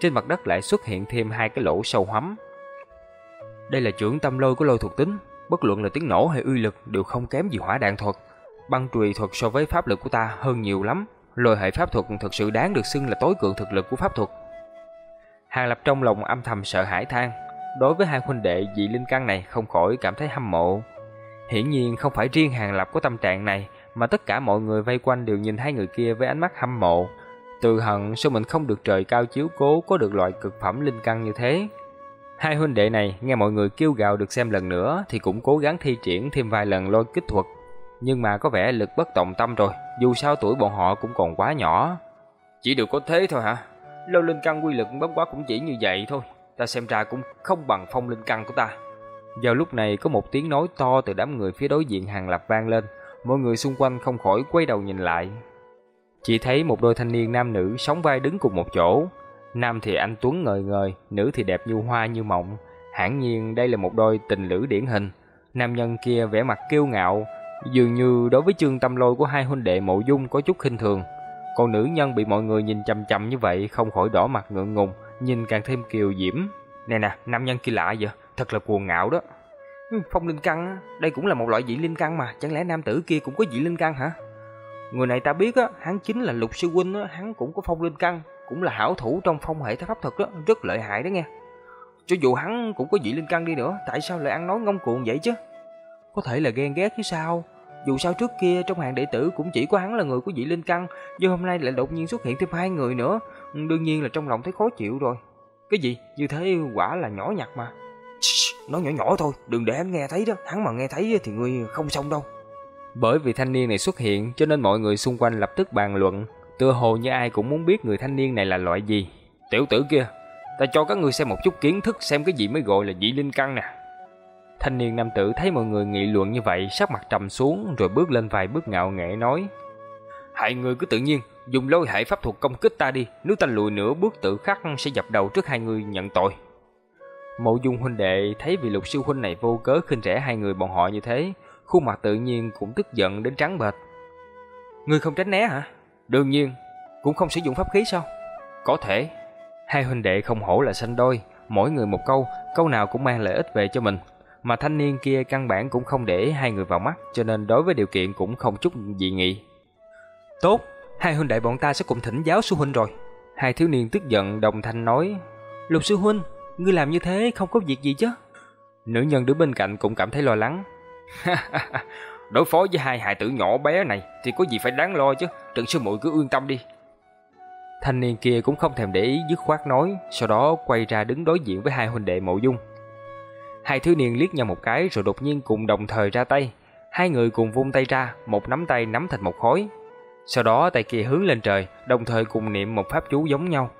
Trên mặt đất lại xuất hiện thêm hai cái lỗ sâu hắm đây là trưởng tâm lôi của lôi thuộc tính, bất luận là tiếng nổ hay uy lực đều không kém gì hỏa đạn thuật. Băng trùy thuật so với pháp lực của ta hơn nhiều lắm, lôi hệ pháp thuật thực sự đáng được xưng là tối cường thực lực của pháp thuật. Hàng Lập trong lòng âm thầm sợ hãi than, đối với hai huynh đệ dị linh căn này không khỏi cảm thấy hâm mộ. Hiển nhiên không phải riêng Hàng Lập có tâm trạng này, mà tất cả mọi người vây quanh đều nhìn hai người kia với ánh mắt hâm mộ. Từ hận sao mình không được trời cao chiếu cố có được loại cực phẩm linh căn như thế. Hai huynh đệ này nghe mọi người kêu gào được xem lần nữa thì cũng cố gắng thi triển thêm vài lần lôi kích thuật. Nhưng mà có vẻ lực bất tòng tâm rồi, dù sao tuổi bọn họ cũng còn quá nhỏ. Chỉ được có thế thôi hả? Lôi linh căn quy lực bất quá cũng chỉ như vậy thôi. Ta xem ra cũng không bằng phong linh căn của ta. Vào lúc này có một tiếng nói to từ đám người phía đối diện hàng lập vang lên. Mọi người xung quanh không khỏi quay đầu nhìn lại. Chỉ thấy một đôi thanh niên nam nữ sóng vai đứng cùng một chỗ. Nam thì anh Tuấn ngời ngời, nữ thì đẹp như hoa như mộng. Hẳn nhiên đây là một đôi tình lữ điển hình. Nam nhân kia vẻ mặt kiêu ngạo, dường như đối với chương tâm lôi của hai huynh đệ mộ dung có chút khinh thường. Còn nữ nhân bị mọi người nhìn chằm chằm như vậy không khỏi đỏ mặt ngượng ngùng, nhìn càng thêm kiều diễm. Nè nè, nam nhân kia lạ vậy, thật là cuồng ngạo đó. Ừ, phong linh căn, đây cũng là một loại dị linh căn mà, chẳng lẽ nam tử kia cũng có dị linh căn hả? Người này ta biết á, hắn chính là lục sư huynh á, hắn cũng có phong linh căn, cũng là hảo thủ trong phong hệ pháp thuật đó, rất lợi hại đó nghe. Cho dù hắn cũng có dị linh căn đi nữa, tại sao lại ăn nói ngông cuồng vậy chứ? Có thể là ghen ghét chứ sao? Dù sao trước kia trong hàng đệ tử cũng chỉ có hắn là người của dị linh căn, nhưng hôm nay lại đột nhiên xuất hiện thêm hai người nữa, đương nhiên là trong lòng thấy khó chịu rồi. Cái gì? Như thế quả là nhỏ nhặt mà. Nói nhỏ nhỏ thôi, đừng để hắn nghe thấy đó, hắn mà nghe thấy thì người không xong đâu. Bởi vì thanh niên này xuất hiện cho nên mọi người xung quanh lập tức bàn luận, tựa hồ như ai cũng muốn biết người thanh niên này là loại gì. Tiểu tử kia, ta cho các ngươi xem một chút kiến thức xem cái gì mới gọi là dị linh căn nè. Thanh niên nam tử thấy mọi người nghị luận như vậy, sắc mặt trầm xuống rồi bước lên vài bước ngạo nghễ nói: "Hai người cứ tự nhiên dùng lôi hệ pháp thuật công kích ta đi, nếu ta lùi nửa bước tự khắc sẽ dập đầu trước hai người nhận tội." Mộ Dung huynh đệ thấy vị lục sư huynh này vô cớ khinh rẻ hai người bọn họ như thế, khuôn mặt tự nhiên cũng tức giận đến trắng bệch. Ngươi không tránh né hả? Đương nhiên, cũng không sử dụng pháp khí sao? Có thể. Hai huynh đệ không hổ là sanh đôi, mỗi người một câu, câu nào cũng mang lợi ích về cho mình. Mà thanh niên kia căn bản cũng không để hai người vào mắt, cho nên đối với điều kiện cũng không chút dị nghị. Tốt, hai huynh đệ bọn ta sẽ cùng thỉnh giáo sư huynh rồi. Hai thiếu niên tức giận đồng thanh nói, Lục sư huynh, ngươi làm như thế không có việc gì chứ? Nữ nhân đứng bên cạnh cũng cảm thấy lo lắng. Đối phó với hai hài tử nhỏ bé này thì có gì phải đáng lo chứ, Trần sư muội cứ yên tâm đi. Thanh niên kia cũng không thèm để ý dứt khoát nói, sau đó quay ra đứng đối diện với hai huynh đệ Mộ Dung. Hai thiếu niên liếc nhau một cái rồi đột nhiên cùng đồng thời ra tay, hai người cùng vung tay ra, một nắm tay nắm thành một khối. Sau đó tay kia hướng lên trời, đồng thời cùng niệm một pháp chú giống nhau.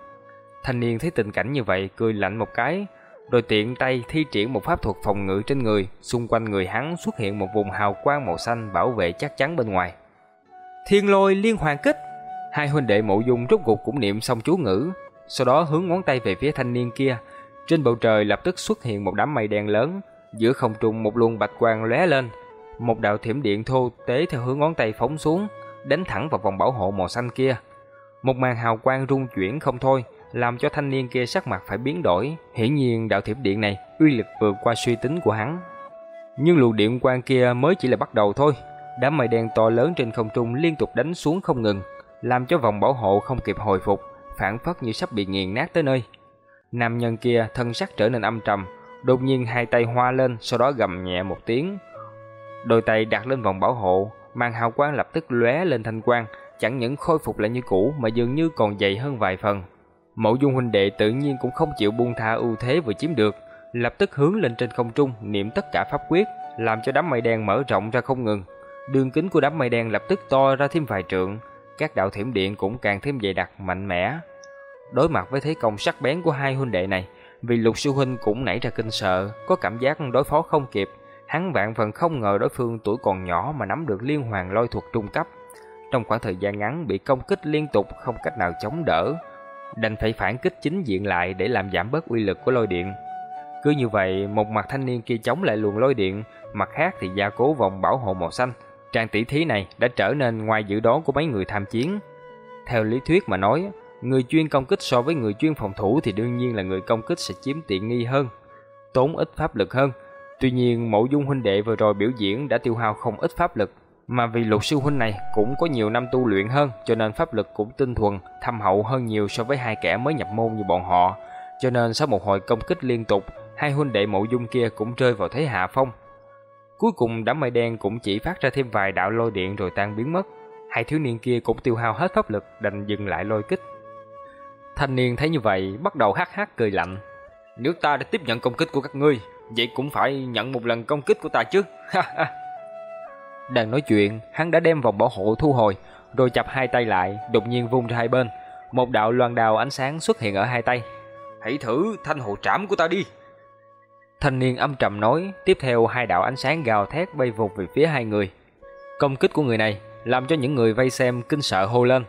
Thanh niên thấy tình cảnh như vậy, cười lạnh một cái, rồi tiện tay thi triển một pháp thuật phòng ngự trên người, xung quanh người hắn xuất hiện một vùng hào quang màu xanh bảo vệ chắc chắn bên ngoài. Thiên lôi liên hoàn kích. Hai huynh đệ mộ dung rốt cuộc cũng niệm xong chú ngữ, sau đó hướng ngón tay về phía thanh niên kia. Trên bầu trời lập tức xuất hiện một đám mây đen lớn, giữa không trung một luồng bạch quang lóe lên, một đạo thiểm điện thô tế theo hướng ngón tay phóng xuống, đánh thẳng vào vòng bảo hộ màu xanh kia. Một màn hào quang rung chuyển không thôi, làm cho thanh niên kia sắc mặt phải biến đổi. Hiển nhiên đạo thiểm điện này uy lực vượt qua suy tính của hắn. Nhưng luồng điện quang kia mới chỉ là bắt đầu thôi. Đám mây đen to lớn trên không trung liên tục đánh xuống không ngừng, làm cho vòng bảo hộ không kịp hồi phục, phản phất như sắp bị nghiền nát tới nơi. Nam nhân kia thân sắc trở nên âm trầm, đột nhiên hai tay hoa lên, sau đó gầm nhẹ một tiếng. Đôi tay đặt lên vòng bảo hộ, màn hào quang lập tức lóe lên thanh quang, chẳng những khôi phục lại như cũ mà dường như còn dày hơn vài phần. Mộ Dung huynh đệ tự nhiên cũng không chịu buông tha ưu thế vừa chiếm được, lập tức hướng lên trên không trung niệm tất cả pháp quyết, làm cho đám mây đen mở rộng ra không ngừng. Đường kính của đám mây đen lập tức to ra thêm vài trượng, các đạo thiểm điện cũng càng thêm dày đặc mạnh mẽ. Đối mặt với thế công sắc bén của hai huynh đệ này, vì Lục sư huynh cũng nảy ra kinh sợ, có cảm giác đối phó không kịp, hắn vạn phần không ngờ đối phương tuổi còn nhỏ mà nắm được liên hoàn lôi thuật trung cấp. Trong khoảng thời gian ngắn bị công kích liên tục không cách nào chống đỡ, đành phải phản kích chính diện lại để làm giảm bớt uy lực của lôi điện. Cứ như vậy, một mặt thanh niên kia chống lại luồng lôi điện, mặt khác thì gia cố vòng bảo hộ màu xanh. Trang tỷ thí này đã trở nên ngoài dự đoán của mấy người tham chiến. Theo lý thuyết mà nói, người chuyên công kích so với người chuyên phòng thủ thì đương nhiên là người công kích sẽ chiếm tiện nghi hơn, tốn ít pháp lực hơn. Tuy nhiên, Mộ Dung huynh đệ vừa rồi biểu diễn đã tiêu hao không ít pháp lực, mà vì lục sư huynh này cũng có nhiều năm tu luyện hơn cho nên pháp lực cũng tinh thuần, thâm hậu hơn nhiều so với hai kẻ mới nhập môn như bọn họ. Cho nên sau một hồi công kích liên tục, hai huynh đệ mộ dung kia cũng rơi vào thế hạ phong. Cuối cùng đám mây đen cũng chỉ phát ra thêm vài đạo lôi điện rồi tan biến mất. Hai thiếu niên kia cũng tiêu hao hết pháp lực đành dừng lại lôi kích. Thanh niên thấy như vậy bắt đầu hắc hắc cười lạnh. Nếu ta đã tiếp nhận công kích của các ngươi, vậy cũng phải nhận một lần công kích của ta chứ. Đang nói chuyện, hắn đã đem vòng bảo hộ thu hồi, rồi chập hai tay lại, đột nhiên vung ra hai bên. Một đạo loan đào ánh sáng xuất hiện ở hai tay. Hãy thử thanh hộ trảm của ta đi. Thanh niên âm trầm nói, tiếp theo hai đạo ánh sáng gào thét bay vụt về phía hai người. Công kích của người này làm cho những người vây xem kinh sợ hô lên.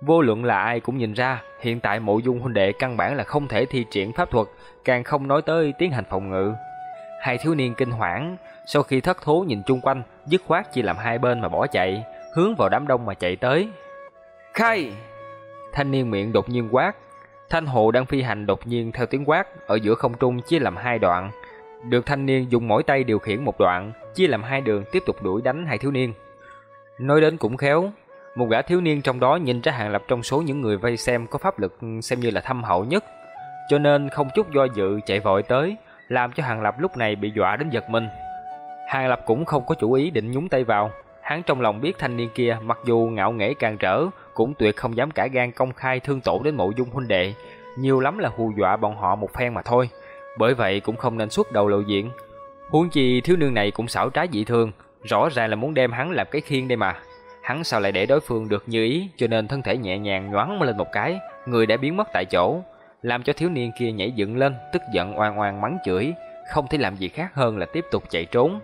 Vô luận là ai cũng nhìn ra, hiện tại mộ dung huynh đệ căn bản là không thể thi triển pháp thuật, càng không nói tới tiến hành phòng ngự. Hai thiếu niên kinh hoảng, sau khi thất thố nhìn chung quanh, dứt khoát chỉ làm hai bên mà bỏ chạy, hướng vào đám đông mà chạy tới. Khai! Thanh niên miệng đột nhiên quát. Thanh hộ đang phi hành đột nhiên theo tiếng quát, ở giữa không trung chia làm hai đoạn. Được thanh niên dùng mỗi tay điều khiển một đoạn, chia làm hai đường tiếp tục đuổi đánh hai thiếu niên. Nói đến cũng khéo, một gã thiếu niên trong đó nhìn ra Hàng Lập trong số những người vây xem có pháp lực xem như là thâm hậu nhất, cho nên không chút do dự chạy vội tới, làm cho Hàng Lập lúc này bị dọa đến giật mình. Hàng Lập cũng không có chủ ý định nhúng tay vào, hắn trong lòng biết thanh niên kia mặc dù ngạo nghễ càng trở, cũng tuyệt không dám cả gan công khai thương tổn đến mộ dung huynh đệ, nhiều lắm là hù dọa bọn họ một phen mà thôi, bởi vậy cũng không nên xuất đầu lộ diện. Huống chi thiếu niên này cũng xảo trái dị thường, rõ ràng là muốn đem hắn làm cái khiên đây mà. Hắn sao lại để đối phương được như ý, cho nên thân thể nhẹ nhàng nhoáng lên một cái, người đã biến mất tại chỗ, làm cho thiếu niên kia nhảy dựng lên, tức giận oan oan mắng chửi, không thể làm gì khác hơn là tiếp tục chạy trốn.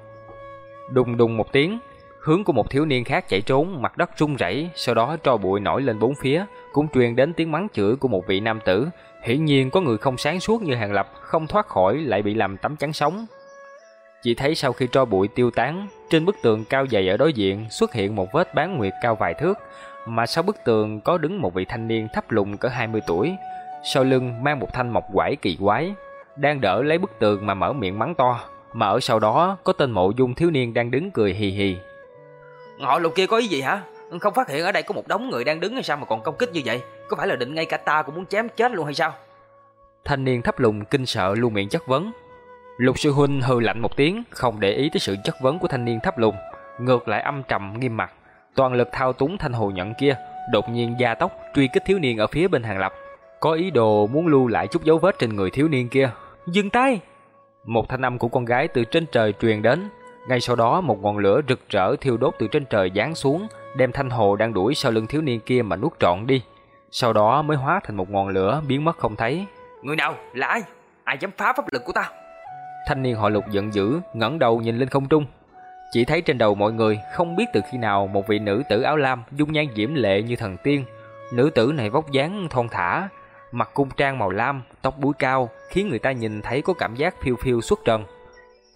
Đùng đùng một tiếng, hướng của một thiếu niên khác chạy trốn, mặt đất rung rẩy, sau đó tro bụi nổi lên bốn phía, cũng truyền đến tiếng mắng chửi của một vị nam tử. Hiển nhiên có người không sáng suốt như Hàng Lập, không thoát khỏi lại bị làm tấm chắn sống. Chỉ thấy sau khi tro bụi tiêu tán, trên bức tường cao dày ở đối diện xuất hiện một vết bán nguyệt cao vài thước, mà sau bức tường có đứng một vị thanh niên thấp lùng cỡ 20 tuổi, sau lưng mang một thanh mộc quải kỳ quái, đang đỡ lấy bức tường mà mở miệng mắng to, mà ở sau đó có tên mộ dung thiếu niên đang đứng cười hì hì. Họ lục kia có ý gì hả? Không phát hiện ở đây có một đống người đang đứng hay sao mà còn công kích như vậy? Có phải là định ngay cả ta cũng muốn chém chết luôn hay sao? Thanh niên thấp lùng kinh sợ luôn miệng chất vấn. Lục sư huynh hừ lạnh một tiếng, không để ý tới sự chất vấn của thanh niên thấp lùng, ngược lại âm trầm nghiêm mặt, toàn lực thao túng thanh hồ nhận kia, đột nhiên gia tốc truy kích thiếu niên ở phía bên hàng lập, có ý đồ muốn lưu lại chút dấu vết trên người thiếu niên kia. Dừng tay! Một thanh âm của con gái từ trên trời truyền đến, ngay sau đó một ngọn lửa rực rỡ thiêu đốt từ trên trời giáng xuống, đem thanh hồ đang đuổi sau lưng thiếu niên kia mà nuốt trọn đi. Sau đó mới hóa thành một ngọn lửa biến mất không thấy. Người nào? Là ai? Ai dám phá pháp lực của ta? Thanh niên họ lục giận dữ, ngẩng đầu nhìn lên không trung. Chỉ thấy trên đầu mọi người không biết từ khi nào một vị nữ tử áo lam dung nhan diễm lệ như thần tiên. Nữ tử này vóc dáng thon thả, mặc cung trang màu lam, tóc búi cao, khiến người ta nhìn thấy có cảm giác phiêu phiêu xuất trần.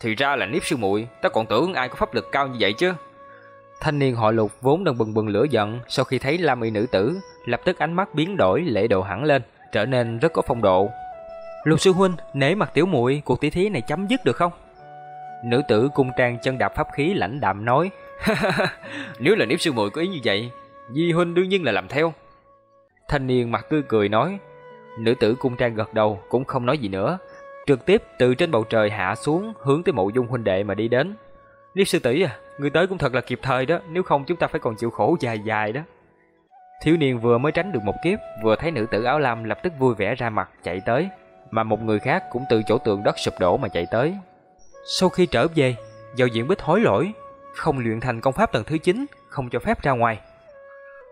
Thì ra là Niếp sư muội, ta còn tưởng ai có pháp lực cao như vậy chứ. Thanh niên họ Lục vốn đang bừng bừng lửa giận, sau khi thấy Lam Y nữ tử, lập tức ánh mắt biến đổi, lễ độ hẳn lên, trở nên rất có phong độ. Lục sư huynh, nể mặt tiểu muội, cuộc tỷ thí này chấm dứt được không? Nữ tử cung trang chân đạp pháp khí lãnh đạm nói, nếu là Niếp sư muội có ý như vậy, Di huynh đương nhiên là làm theo. Thanh niên mặt tươi cười nói, nữ tử cung trang gật đầu cũng không nói gì nữa, trực tiếp từ trên bầu trời hạ xuống hướng tới mộ dung huynh đệ mà đi đến. Liếp sư tỷ à, người tới cũng thật là kịp thời đó, nếu không chúng ta phải còn chịu khổ dài dài đó. Thiếu niên vừa mới tránh được một kiếp, vừa thấy nữ tử áo lam lập tức vui vẻ ra mặt chạy tới, mà một người khác cũng từ chỗ tường đất sụp đổ mà chạy tới. Sau khi trở về, vào diện bích hối lỗi, không luyện thành công pháp tầng thứ 9, không cho phép ra ngoài.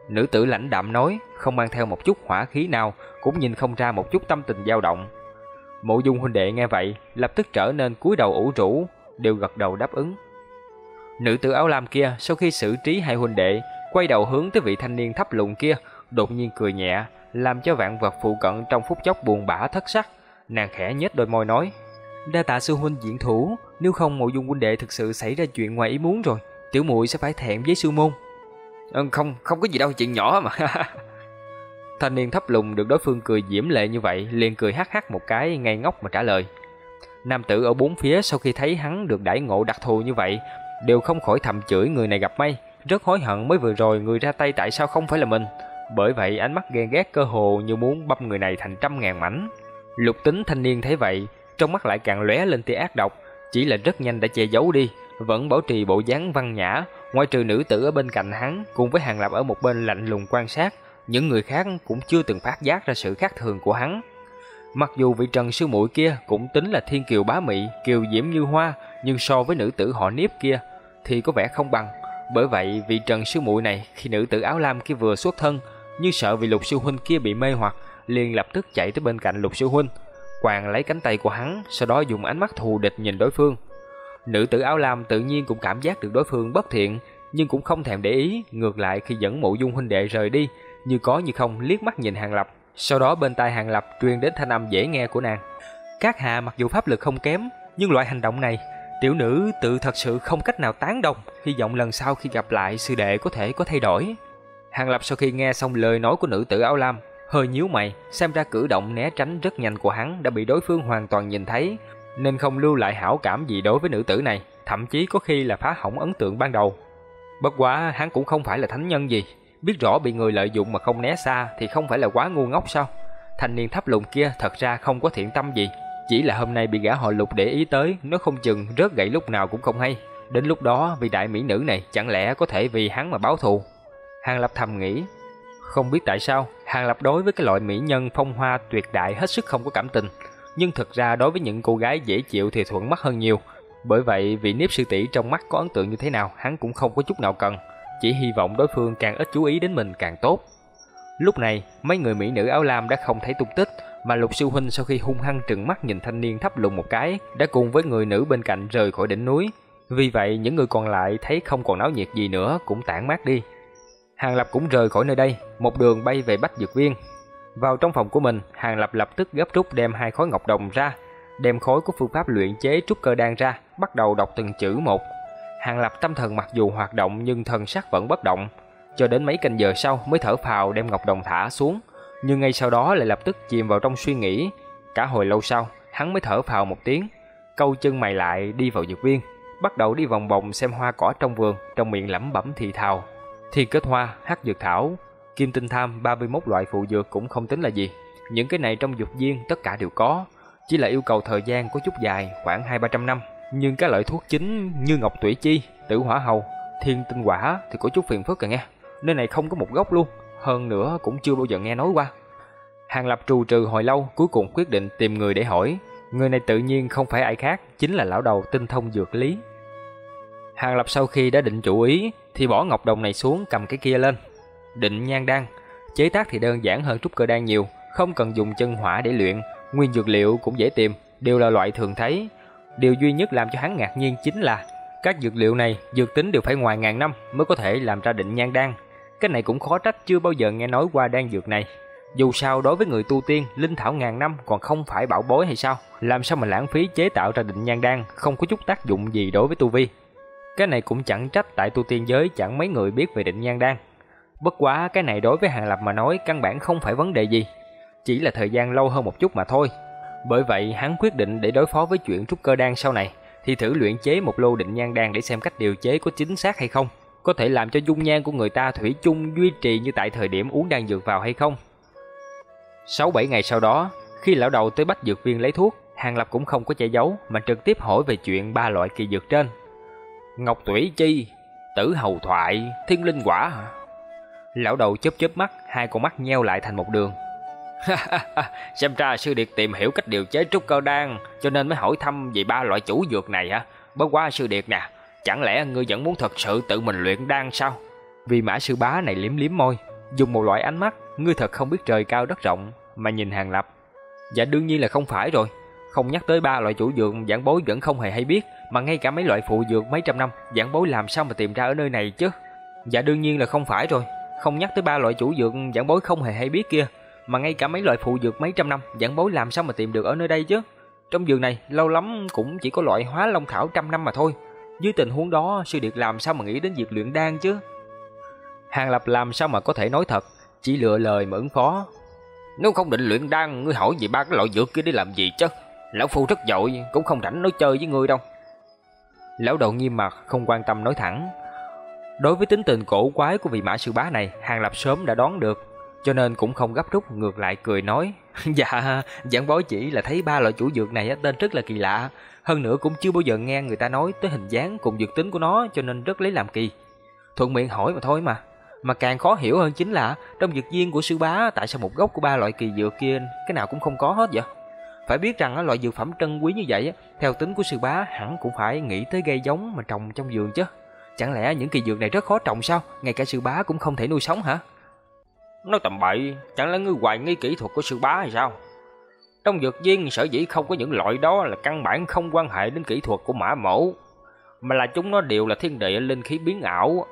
Nữ tử lãnh đạm nói, không mang theo một chút hỏa khí nào, cũng nhìn không ra một chút tâm tình dao động. Mộ dung huynh đệ nghe vậy, lập tức trở nên cúi đầu ủ rũ, đều gật đầu đáp ứng. Nữ tử áo lam kia sau khi xử trí hai huynh đệ, quay đầu hướng tới vị thanh niên thấp lùn kia, đột nhiên cười nhẹ, làm cho vạn vật phụ cận trong phút chốc buồn bã thất sắc. Nàng khẽ nhếch đôi môi nói: "Đa tạ sư huynh diễn thủ, nếu không mộ dung huynh đệ thực sự xảy ra chuyện ngoài ý muốn rồi, tiểu muội sẽ phải thẹn với sư môn." Ờ, không, không có gì đâu, chuyện nhỏ mà. Thanh niên thấp lùng được đối phương cười diễm lệ như vậy, liền cười hắc hắc một cái ngay ngốc mà trả lời. Nam tử ở bốn phía sau khi thấy hắn được đãi ngộ đặc thù như vậy, đều không khỏi thầm chửi người này gặp may, rất hối hận mới vừa rồi người ra tay tại sao không phải là mình. Bởi vậy ánh mắt ghen ghét cơ hồ như muốn băm người này thành trăm ngàn mảnh. Lục tính thanh niên thấy vậy, trong mắt lại càng lóe lên tia ác độc, chỉ là rất nhanh đã che giấu đi, vẫn bảo trì bộ dáng văn nhã, ngoại trừ nữ tử ở bên cạnh hắn cùng với hàng lập ở một bên lạnh lùng quan sát, những người khác cũng chưa từng phát giác ra sự khác thường của hắn. Mặc dù vị Trần sư muội kia cũng tính là thiên kiều bá mị, kiều diễm như hoa, nhưng so với nữ tử họ Niếp kia thì có vẻ không bằng. Bởi vậy, vị Trần sư muội này khi nữ tử áo lam kia vừa xuất thân, như sợ vì Lục sư huynh kia bị mê hoặc, liền lập tức chạy tới bên cạnh Lục sư huynh, quàng lấy cánh tay của hắn, sau đó dùng ánh mắt thù địch nhìn đối phương. Nữ tử áo lam tự nhiên cũng cảm giác được đối phương bất thiện, nhưng cũng không thèm để ý, ngược lại khi dẫn Mộ Dung huynh đệ rời đi, như có như không liếc mắt nhìn Hàng Lập, sau đó bên tai Hàng Lập truyền đến thanh âm dễ nghe của nàng. Các hạ mặc dù pháp lực không kém, nhưng loại hành động này, tiểu nữ tự thật sự không cách nào tán đồng, hy vọng lần sau khi gặp lại sư đệ có thể có thay đổi. Hàng Lập sau khi nghe xong lời nói của nữ tử áo lam, hơi nhíu mày, xem ra cử động né tránh rất nhanh của hắn đã bị đối phương hoàn toàn nhìn thấy, nên không lưu lại hảo cảm gì đối với nữ tử này, thậm chí có khi là phá hỏng ấn tượng ban đầu. Bất quá hắn cũng không phải là thánh nhân gì, biết rõ bị người lợi dụng mà không né xa thì không phải là quá ngu ngốc sao? Thanh niên thấp lùn kia thật ra không có thiện tâm gì, chỉ là hôm nay bị gã họ lục để ý tới, nó không chừng rớt gãy lúc nào cũng không hay. Đến lúc đó vì đại mỹ nữ này chẳng lẽ có thể vì hắn mà báo thù? Hàng Lập thầm nghĩ, không biết tại sao Hàng Lập đối với cái loại mỹ nhân phong hoa tuyệt đại hết sức không có cảm tình, nhưng thật ra đối với những cô gái dễ chịu thì thuận mắt hơn nhiều. Bởi vậy vị nếp sư tỷ trong mắt có ấn tượng như thế nào hắn cũng không có chút nào cần, chỉ hy vọng đối phương càng ít chú ý đến mình càng tốt. Lúc này, mấy người mỹ nữ áo lam đã không thấy tung tích, mà Lục Sư Huynh sau khi hung hăng trừng mắt nhìn thanh niên thấp lùng một cái, đã cùng với người nữ bên cạnh rời khỏi đỉnh núi. Vì vậy, những người còn lại thấy không còn náo nhiệt gì nữa cũng tản mát đi. Hàng Lập cũng rời khỏi nơi đây, một đường bay về Bách Dược Viên. Vào trong phòng của mình, Hàng Lập lập tức gấp rút đem hai khối ngọc đồng ra, đem khối của phương pháp luyện chế trúc cơ đan ra, bắt đầu đọc từng chữ một. Hàng Lập tâm thần mặc dù hoạt động nhưng thần sắc vẫn bất động, cho đến mấy canh giờ sau mới thở phào đem ngọc đồng thả xuống, nhưng ngay sau đó lại lập tức chìm vào trong suy nghĩ. Cả hồi lâu sau, hắn mới thở phào một tiếng, câu chân mày lại đi vào dược viên, bắt đầu đi vòng vòng xem hoa cỏ trong vườn, trong miệng lẩm bẩm thì thào. Thiên kết hoa, hắc dược thảo, kim tinh tham 31 loại phụ dược cũng không tính là gì. Những cái này trong dược viên tất cả đều có, chỉ là yêu cầu thời gian có chút dài, khoảng 2-300 năm. Nhưng các loại thuốc chính như ngọc tủy chi, tử hỏa hầu, thiên tinh quả thì có chút phiền phức cả nghe. Nơi này không có một gốc luôn, hơn nữa cũng chưa bao giờ nghe nói qua. Hàng Lập trù trừ hồi lâu, cuối cùng quyết định tìm người để hỏi. Người này tự nhiên không phải ai khác, chính là lão đầu tinh thông dược lý. Hàng Lập sau khi đã định chủ ý, thì bỏ ngọc đồng này xuống cầm cái kia lên. Định nhan đan, chế tác thì đơn giản hơn trúc cơ đan nhiều, không cần dùng chân hỏa để luyện, nguyên dược liệu cũng dễ tìm, đều là loại thường thấy. Điều duy nhất làm cho hắn ngạc nhiên chính là các dược liệu này dược tính đều phải ngoài ngàn năm mới có thể làm ra định nhan đan. Cái này cũng khó trách chưa bao giờ nghe nói qua đan dược này. Dù sao đối với người tu tiên, linh thảo ngàn năm còn không phải bảo bối hay sao? Làm sao mà lãng phí chế tạo ra định nhan đan, không có chút tác dụng gì đối với tu vi. Cái này cũng chẳng trách tại tu tiên giới chẳng mấy người biết về định nhan đan. Bất quá cái này đối với Hàng Lập mà nói căn bản không phải vấn đề gì, chỉ là thời gian lâu hơn một chút mà thôi. Bởi vậy hắn quyết định để đối phó với chuyện trúc cơ đan sau này thì thử luyện chế một lô định nhan đan để xem cách điều chế có chính xác hay không, có thể làm cho dung nhan của người ta thủy chung duy trì như tại thời điểm uống đan dược vào hay không. 6-7 ngày sau đó, khi lão đầu tới bách dược viên lấy thuốc, Hàng Lập cũng không có che giấu mà trực tiếp hỏi về chuyện ba loại kỳ dược trên. Ngọc Tủy Chi, Tử Hầu Thoại, Thiên Linh Quả hả? Lão đầu chớp chớp mắt, hai con mắt nheo lại thành một đường. Xem ra sư điệt tìm hiểu cách điều chế trúc cơ đan, cho nên mới hỏi thăm về ba loại chủ dược này hả? Bất quá sư điệt nè, chẳng lẽ ngươi vẫn muốn thật sự tự mình luyện đan sao? Vì mã sư bá này liếm liếm môi, dùng một loại ánh mắt, ngươi thật không biết trời cao đất rộng mà nhìn Hàng Lập. Dạ đương nhiên là không phải rồi, không nhắc tới ba loại chủ dược giảng bối vẫn không hề hay biết, mà ngay cả mấy loại phụ dược mấy trăm năm, giảng bối làm sao mà tìm ra ở nơi này chứ? Dạ đương nhiên là không phải rồi, không nhắc tới ba loại chủ dược giảng bối không hề hay biết kia, mà ngay cả mấy loại phụ dược mấy trăm năm, giảng bối làm sao mà tìm được ở nơi đây chứ? Trong vườn này, lâu lắm cũng chỉ có loại hóa long thảo trăm năm mà thôi. Dưới tình huống đó, sư điệt làm sao mà nghĩ đến việc luyện đan chứ? Hàng Lập làm sao mà có thể nói thật, chỉ lựa lời mà ứng phó. Nếu không định luyện đan, ngươi hỏi về ba cái loại dược kia để làm gì chứ? Lão Phu rất dội, cũng không rảnh nói chơi với ngươi đâu. Lão đầu nghiêm mặt, không quan tâm nói thẳng. Đối với tính tình cổ quái của vị mã sư bá này, Hàng Lập sớm đã đoán được, cho nên cũng không gấp rút ngược lại cười nói. dạ, giảng bói chỉ là thấy ba loại chủ dược này tên rất là kỳ lạ, hơn nữa cũng chưa bao giờ nghe người ta nói tới hình dáng cùng dược tính của nó cho nên rất lấy làm kỳ. Thuận miệng hỏi mà thôi mà. Mà càng khó hiểu hơn chính là trong dược viên của sư bá tại sao một gốc của ba loại kỳ dược kia cái nào cũng không có hết vậy? Phải biết rằng loại dược phẩm trân quý như vậy, theo tính của sư bá hẳn cũng phải nghĩ tới gây giống mà trồng trong vườn chứ. Chẳng lẽ những kỳ dược này rất khó trồng sao? Ngay cả sư bá cũng không thể nuôi sống hả? Nói tầm bậy, chẳng lẽ ngươi hoài nghi kỹ thuật của sư bá hay sao? Trong dược viên sở dĩ không có những loại đó là căn bản không quan hệ đến kỹ thuật của mã mẫu, mà là chúng nó đều là thiên địa linh khí biến ảo,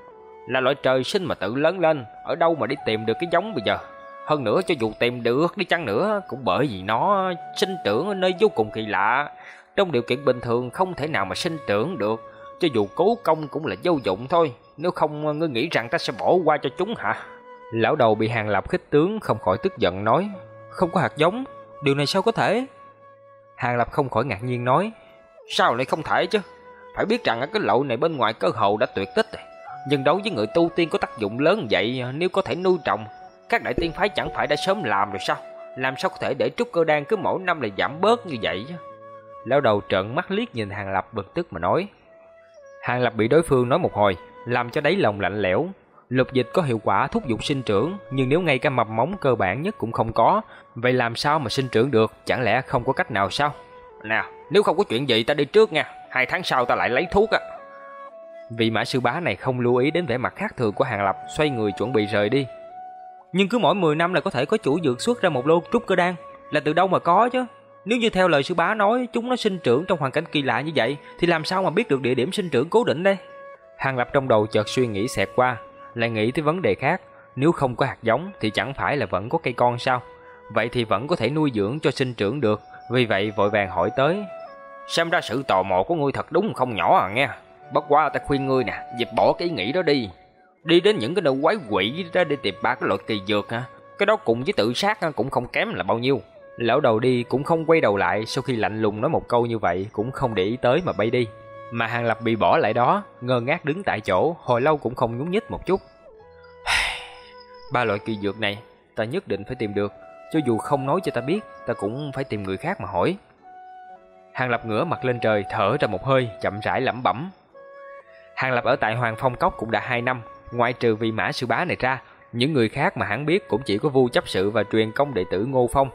là loại trời sinh mà tự lớn lên, ở đâu mà đi tìm được cái giống bây giờ? Hơn nữa cho dù tìm được đi chăng nữa cũng bởi vì nó sinh trưởng ở nơi vô cùng kỳ lạ. Trong điều kiện bình thường không thể nào mà sinh trưởng được. Cho dù cố công cũng là vô dụng thôi. Nếu không ngươi nghĩ rằng ta sẽ bỏ qua cho chúng hả? Lão đầu bị hàng lập khích tướng không khỏi tức giận nói. Không có hạt giống, điều này sao có thể? Hàng lập không khỏi ngạc nhiên nói. Sao lại không thể chứ? Phải biết rằng cái lậu này bên ngoài cơ hồ đã tuyệt tích rồi. Nhưng đối với người tu tiên có tác dụng lớn vậy nếu có thể nuôi trồng các đại tiên phái chẳng phải đã sớm làm rồi sao? Làm sao có thể để trúc cơ đan cứ mỗi năm lại giảm bớt như vậy chứ? Lão đầu trợn mắt liếc nhìn Hàng Lập bực tức mà nói. Hàng Lập bị đối phương nói một hồi, làm cho đáy lòng lạnh lẽo. Lục dịch có hiệu quả thúc giục sinh trưởng, nhưng nếu ngay cả mập móng cơ bản nhất cũng không có, vậy làm sao mà sinh trưởng được? Chẳng lẽ không có cách nào sao? Nào, nếu không có chuyện gì ta đi trước nha, hai tháng sau ta lại lấy thuốc á. Vị mã sư bá này không lưu ý đến vẻ mặt khác thường của Hàng Lập, xoay người chuẩn bị rời đi. Nhưng cứ mỗi 10 năm là có thể có chủ dược xuất ra một lô trúc cơ đan, là từ đâu mà có chứ? Nếu như theo lời sư bá nói, chúng nó sinh trưởng trong hoàn cảnh kỳ lạ như vậy, thì làm sao mà biết được địa điểm sinh trưởng cố định đây? Hàng Lập trong đầu chợt suy nghĩ xẹt qua, lại nghĩ tới vấn đề khác. Nếu không có hạt giống thì chẳng phải là vẫn có cây con sao? Vậy thì vẫn có thể nuôi dưỡng cho sinh trưởng được. Vì vậy vội vàng hỏi tới. Xem ra sự tò mò của ngươi thật đúng không nhỏ à nghe. Bất quá ta khuyên ngươi nè, dẹp bỏ cái ý nghĩ đó đi. Đi đến những cái nơi quái quỷ đó để tìm ba cái loại kỳ dược ha. Cái đó cùng với tự sát cũng không kém là bao nhiêu. Lão đầu đi cũng không quay đầu lại sau khi lạnh lùng nói một câu như vậy cũng không để ý tới mà bay đi. Mà Hàng Lập bị bỏ lại đó, ngơ ngác đứng tại chỗ, hồi lâu cũng không nhún nhích một chút. Ba loại kỳ dược này, ta nhất định phải tìm được, cho dù không nói cho ta biết, ta cũng phải tìm người khác mà hỏi. Hàng Lập ngửa mặt lên trời, thở ra một hơi, chậm rãi lẩm bẩm. Hàng Lập ở tại Hoàng Phong Cốc cũng đã 2 năm, ngoại trừ vị mã sư bá này ra, những người khác mà hắn biết cũng chỉ có Vu chấp sự và truyền công đệ tử Ngô Phong.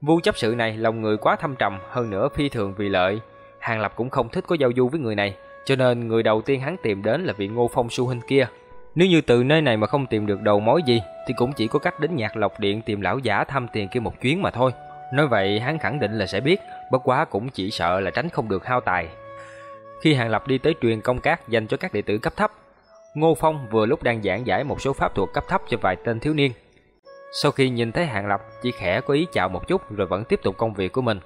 Vu chấp sự này lòng người quá thâm trầm, hơn nữa phi thường vì lợi, Hàng Lập cũng không thích có giao du với người này, cho nên người đầu tiên hắn tìm đến là vị Ngô Phong Su Huynh kia. Nếu như từ nơi này mà không tìm được đầu mối gì, thì cũng chỉ có cách đến Nhạc Lộc Điện tìm lão giả thăm tiền kia một chuyến mà thôi. Nói vậy hắn khẳng định là sẽ biết, bất quá cũng chỉ sợ là tránh không được hao tài. Khi Hàng Lập đi tới truyền công cát dành cho các đệ tử cấp thấp, Ngô Phong vừa lúc đang giảng giải một số pháp thuật cấp thấp cho vài tên thiếu niên. Sau khi nhìn thấy Hàng Lập, chỉ khẽ có ý chào một chút rồi vẫn tiếp tục công việc của mình.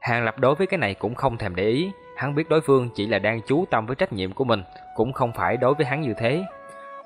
Hàng Lập đối với cái này cũng không thèm để ý, hắn biết đối phương chỉ là đang chú tâm với trách nhiệm của mình, cũng không phải đối với hắn như thế.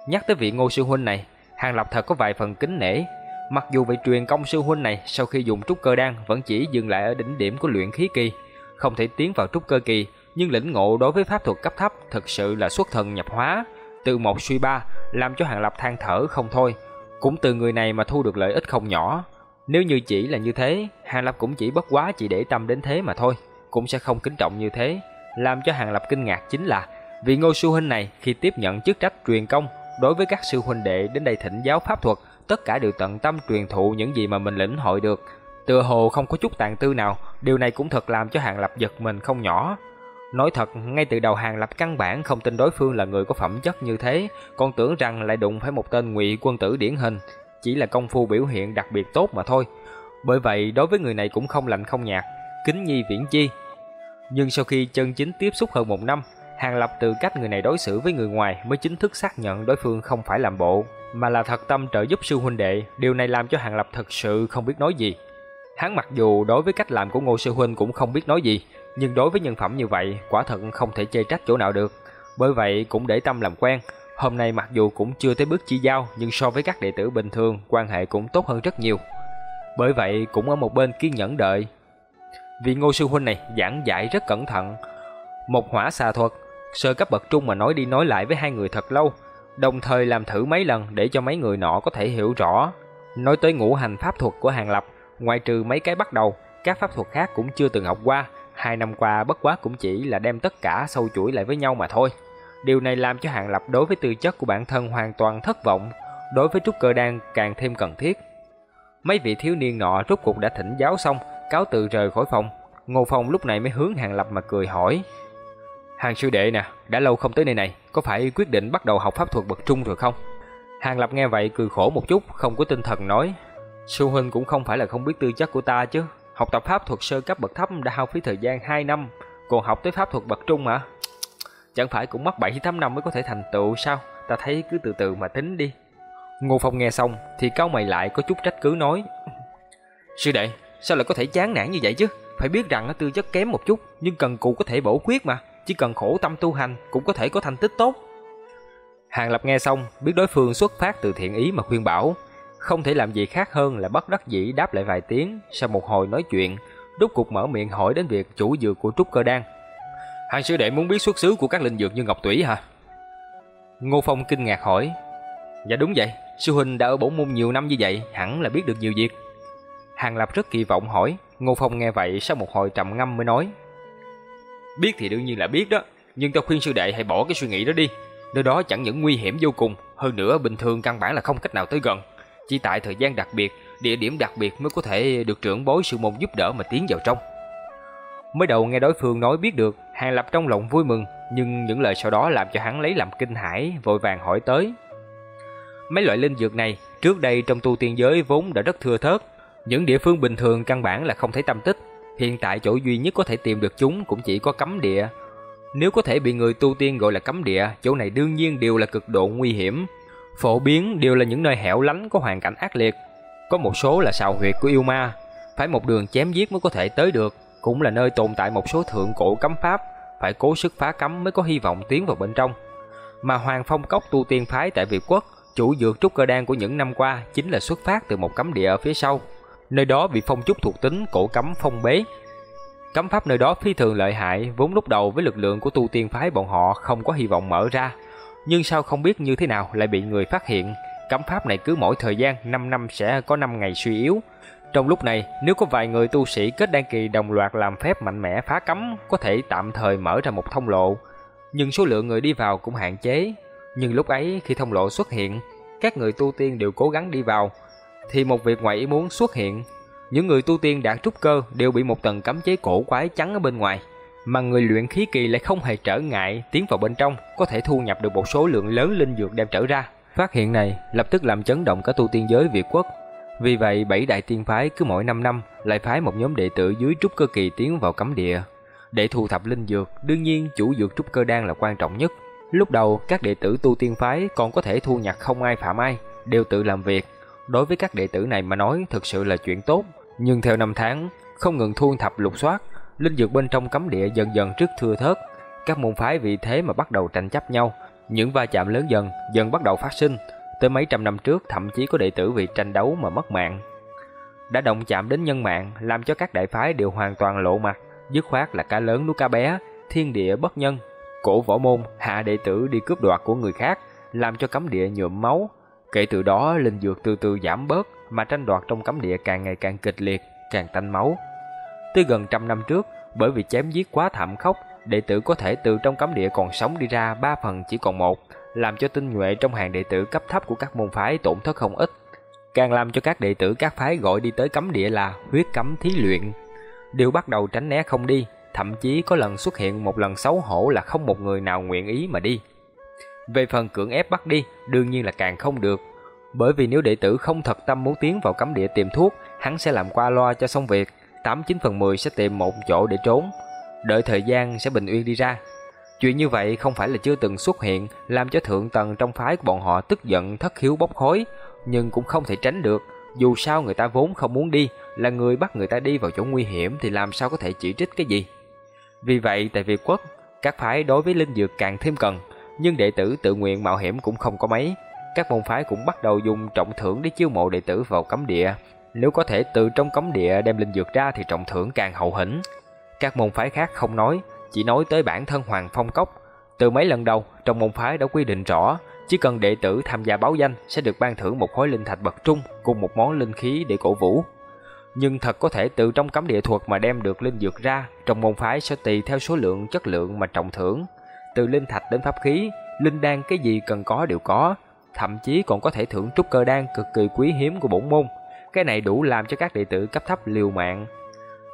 Nhắc tới vị Ngô sư huynh này, Hàng Lập thật có vài phần kính nể. Mặc dù vị truyền công sư huynh này sau khi dùng trúc cơ đan vẫn chỉ dừng lại ở đỉnh điểm của luyện khí kỳ, không thể tiến vào trúc cơ kỳ, nhưng lĩnh ngộ đối với pháp thuật cấp thấp thực sự là xuất thần nhập hóa, từ một suy ba, làm cho Hàng Lập than thở không thôi. Cũng từ người này mà thu được lợi ích không nhỏ. Nếu như chỉ là như thế, Hàng Lập cũng chỉ bất quá chỉ để tâm đến thế mà thôi, cũng sẽ không kính trọng như thế. Làm cho Hàng Lập kinh ngạc chính là, vị ngô sư huynh này khi tiếp nhận chức trách truyền công đối với các sư huynh đệ đến đây thỉnh giáo pháp thuật, tất cả đều tận tâm truyền thụ những gì mà mình lĩnh hội được. Tựa hồ không có chút tàn tư nào, điều này cũng thật làm cho Hàng Lập giật mình không nhỏ. Nói thật, ngay từ đầu Hàng Lập căn bản không tin đối phương là người có phẩm chất như thế, còn tưởng rằng lại đụng phải một tên ngụy quân tử điển hình, chỉ là công phu biểu hiện đặc biệt tốt mà thôi. Bởi vậy đối với người này cũng không lạnh không nhạt, kính nhi viễn chi. Nhưng sau khi chân chính tiếp xúc hơn một năm, Hàng Lập từ cách người này đối xử với người ngoài mới chính thức xác nhận đối phương không phải làm bộ, mà là thật tâm trợ giúp sư huynh đệ. Điều này làm cho Hàng Lập thật sự không biết nói gì. Hắn mặc dù đối với cách làm của Ngô Sư Huynh cũng không biết nói gì, nhưng đối với nhân phẩm như vậy, quả thật không thể chê trách chỗ nào được. Bởi vậy cũng để tâm làm quen, Hôm nay mặc dù cũng chưa tới bước chi giao, nhưng so với các đệ tử bình thường, quan hệ cũng tốt hơn rất nhiều. Bởi vậy cũng ở một bên kiên nhẫn đợi. vị ngô sư huynh này giảng giải rất cẩn thận. Một hỏa xà thuật, sơ cấp bậc trung mà nói đi nói lại với hai người thật lâu, đồng thời làm thử mấy lần để cho mấy người nọ có thể hiểu rõ. Nói tới ngũ hành pháp thuật của Hàng Lập, ngoài trừ mấy cái bắt đầu, các pháp thuật khác cũng chưa từng học qua, hai năm qua bất quá cũng chỉ là đem tất cả sâu chuỗi lại với nhau mà thôi. Điều này làm cho Hàng Lập đối với tư chất của bản thân hoàn toàn thất vọng, đối với trúc cơ đan càng thêm cần thiết. Mấy vị thiếu niên nọ rốt cuộc đã thỉnh giáo xong, cáo từ rời khỏi phòng. Ngô Phong lúc này mới hướng Hàng Lập mà cười hỏi. Hàng sư đệ nè, đã lâu không tới nơi này, có phải quyết định bắt đầu học pháp thuật bậc trung rồi không? Hàng Lập nghe vậy cười khổ một chút, không có tinh thần nói. Sư huynh cũng không phải là không biết tư chất của ta chứ. Học tập pháp thuật sơ cấp bậc thấp đã hao phí thời gian 2 năm, còn học tới pháp thuật bậc trung mà. Chẳng phải cũng mất 7-8 năm mới có thể thành tựu sao? Ta thấy cứ từ từ mà tính đi. Ngô Phong nghe xong thì cau mày lại có chút trách cứ nói Sư đệ sao lại có thể chán nản như vậy chứ? Phải biết rằng nó tư chất kém một chút Nhưng cần cù có thể bổ quyết mà. Chỉ cần khổ tâm tu hành cũng có thể có thành tích tốt. Hàng Lập nghe xong biết đối phương xuất phát từ thiện ý mà khuyên bảo không thể làm gì khác hơn là bất đắc dĩ đáp lại vài tiếng Sau một hồi nói chuyện Đúc cục mở miệng hỏi đến việc chủ dược của Trúc Cơ Đan Hàng sư đệ muốn biết xuất xứ của các linh dược như ngọc tủy hả? Ngô Phong kinh ngạc hỏi. Dạ đúng vậy, sư huynh đã ở bổ môn nhiều năm như vậy, hẳn là biết được nhiều việc. Hàng Lập rất kỳ vọng hỏi, Ngô Phong nghe vậy sau một hồi trầm ngâm mới nói. Biết thì đương nhiên là biết đó, nhưng tao khuyên sư đệ hãy bỏ cái suy nghĩ đó đi. Nơi đó chẳng những nguy hiểm vô cùng, hơn nữa bình thường căn bản là không cách nào tới gần. Chỉ tại thời gian đặc biệt, địa điểm đặc biệt mới có thể được trưởng bối sự môn giúp đỡ mà tiến vào trong. Mới đầu nghe đối phương nói biết được, Hàng Lập trong lòng vui mừng, nhưng những lời sau đó làm cho hắn lấy làm kinh hãi, vội vàng hỏi tới. Mấy loại linh dược này, Trước đây trong tu tiên giới vốn đã rất thưa thớt, những địa phương bình thường căn bản là không thấy tâm tích. Hiện tại chỗ duy nhất có thể tìm được chúng cũng chỉ có cấm địa. Nếu có thể bị người tu tiên gọi là cấm địa, chỗ này đương nhiên đều là cực độ nguy hiểm. Phổ biến đều là những nơi hẻo lánh có hoàn cảnh ác liệt. Có một số là sào huyệt của yêu ma, phải một đường chém giết mới có thể tới được, cũng là nơi tồn tại một số thượng cổ cấm pháp, phải cố sức phá cấm mới có hy vọng tiến vào bên trong. Mà Hoàng Phong Cốc tu tiên phái tại Việt Quốc, chủ dược trúc cơ đan của những năm qua chính là xuất phát từ một cấm địa ở phía sau. Nơi đó bị phong trúc thuộc tính cổ cấm phong bế. Cấm pháp nơi đó phi thường lợi hại, vốn lúc đầu với lực lượng của tu tiên phái bọn họ không có hy vọng mở ra. Nhưng sao không biết như thế nào lại bị người phát hiện, cấm pháp này cứ mỗi thời gian 5 năm sẽ có 5 ngày suy yếu. Trong lúc này, nếu có vài người tu sĩ kết đan kỳ đồng loạt làm phép mạnh mẽ phá cấm, có thể tạm thời mở ra một thông lộ. Nhưng số lượng người đi vào cũng hạn chế. Nhưng lúc ấy khi thông lộ xuất hiện, các người tu tiên đều cố gắng đi vào, thì một việc ngoài ý muốn xuất hiện. Những người tu tiên đã trúc cơ đều bị một tầng cấm chế cổ quái chắn ở bên ngoài, mà người luyện khí kỳ lại không hề trở ngại tiến vào bên trong, có thể thu nhập được một số lượng lớn linh dược đem trở ra. Phát hiện này lập tức làm chấn động cả tu tiên giới Việt quốc. Vì vậy, bảy đại tiên phái cứ mỗi 5 năm lại phái một nhóm đệ tử dưới trúc cơ kỳ tiến vào cấm địa. Để thu thập linh dược, đương nhiên chủ dược trúc cơ đan là quan trọng nhất. Lúc đầu, các đệ tử tu tiên phái còn có thể thu nhặt không ai phạm ai, đều tự làm việc. Đối với các đệ tử này mà nói thực sự là chuyện tốt. Nhưng theo năm tháng, không ngừng thu thập lục soát, linh dược bên trong cấm địa dần dần trước thưa thớt. Các môn phái vì thế mà bắt đầu tranh chấp nhau. Những va chạm lớn dần, dần bắt đầu phát sinh. Tới mấy trăm năm trước, thậm chí có đệ tử vì tranh đấu mà mất mạng. Đã động chạm đến nhân mạng, làm cho các đại phái đều hoàn toàn lộ mặt, dứt khoát là cá lớn nuốt cá bé, thiên địa bất nhân. Cổ võ môn hạ đệ tử đi cướp đoạt của người khác, làm cho cấm địa nhuộm máu. Kể từ đó, linh dược từ từ giảm bớt, mà tranh đoạt trong cấm địa càng ngày càng kịch liệt, càng tanh máu. Tới gần trăm năm trước, bởi vì chém giết quá thảm khốc, đệ tử có thể từ trong cấm địa còn sống đi ra ba phần chỉ còn một, làm cho tinh nhuệ trong hàng đệ tử cấp thấp của các môn phái tổn thất không ít. Càng làm cho các đệ tử các phái gọi đi tới cấm địa là huyết cấm thí luyện. Đều bắt đầu tránh né không đi, thậm chí có lần xuất hiện một lần xấu hổ là không một người nào nguyện ý mà đi. Về phần cưỡng ép bắt đi, đương nhiên là càng không được. Bởi vì nếu đệ tử không thật tâm muốn tiến vào cấm địa tìm thuốc, hắn sẽ làm qua loa cho xong việc, 89 phần 10 sẽ tìm một chỗ để trốn, đợi thời gian sẽ bình yên đi ra. Chuyện như vậy không phải là chưa từng xuất hiện, làm cho thượng tầng trong phái của bọn họ tức giận thất hiếu bốc khói, nhưng cũng không thể tránh được. Dù sao người ta vốn không muốn đi, là người bắt người ta đi vào chỗ nguy hiểm thì làm sao có thể chỉ trích cái gì. Vì vậy tại Việt Quốc, các phái đối với linh dược càng thêm cần, nhưng đệ tử tự nguyện mạo hiểm cũng không có mấy. Các môn phái cũng bắt đầu dùng trọng thưởng để chiêu mộ đệ tử vào cấm địa. Nếu có thể từ trong cấm địa đem linh dược ra thì trọng thưởng càng hậu hĩnh. Các môn phái khác không nói, chỉ nói tới bản thân Hoàng Phong Cốc. Từ mấy lần đầu, trong môn phái đã quy định rõ, chỉ cần đệ tử tham gia báo danh sẽ được ban thưởng một khối linh thạch bậc trung cùng một món linh khí để cổ vũ. Nhưng thật có thể từ trong cấm địa thuật mà đem được linh dược ra, trong môn phái sẽ tùy theo số lượng chất lượng mà trọng thưởng. Từ linh thạch đến pháp khí, linh đan cái gì cần có đều có, thậm chí còn có thể thưởng trúc cơ đan cực kỳ quý hiếm của bổn môn. Cái này đủ làm cho các đệ tử cấp thấp liều mạng.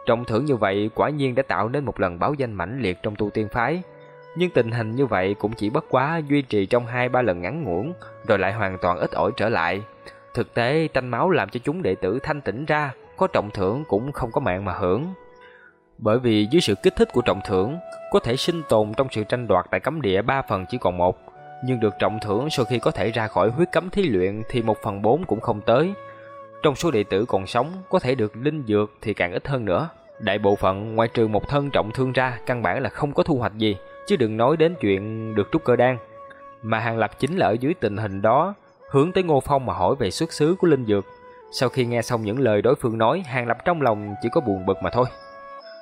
Trọng thưởng như vậy quả nhiên đã tạo nên một lần báo danh mãnh liệt trong tu tiên phái. Nhưng tình hình như vậy cũng chỉ bất quá duy trì trong hai ba lần ngắn ngủn, rồi lại hoàn toàn ít ỏi trở lại. Thực tế, tanh máu làm cho chúng đệ tử thanh tỉnh ra, có trọng thưởng cũng không có mạng mà hưởng. Bởi vì dưới sự kích thích của trọng thưởng, có thể sinh tồn trong sự tranh đoạt tại cấm địa ba phần chỉ còn một, nhưng được trọng thưởng sau khi có thể ra khỏi huyết cấm thí luyện thì một phần bốn cũng không tới. Trong số đệ tử còn sống, có thể được linh dược thì càng ít hơn nữa. Đại bộ phận ngoại trừ một thân trọng thương ra, căn bản là không có thu hoạch gì, chứ đừng nói đến chuyện được trúc cơ đan. Mà Hàng Lập chính là ở dưới tình hình đó, hướng tới Ngô Phong mà hỏi về xuất xứ của linh dược. Sau khi nghe xong những lời đối phương nói, Hàng Lập trong lòng chỉ có buồn bực mà thôi.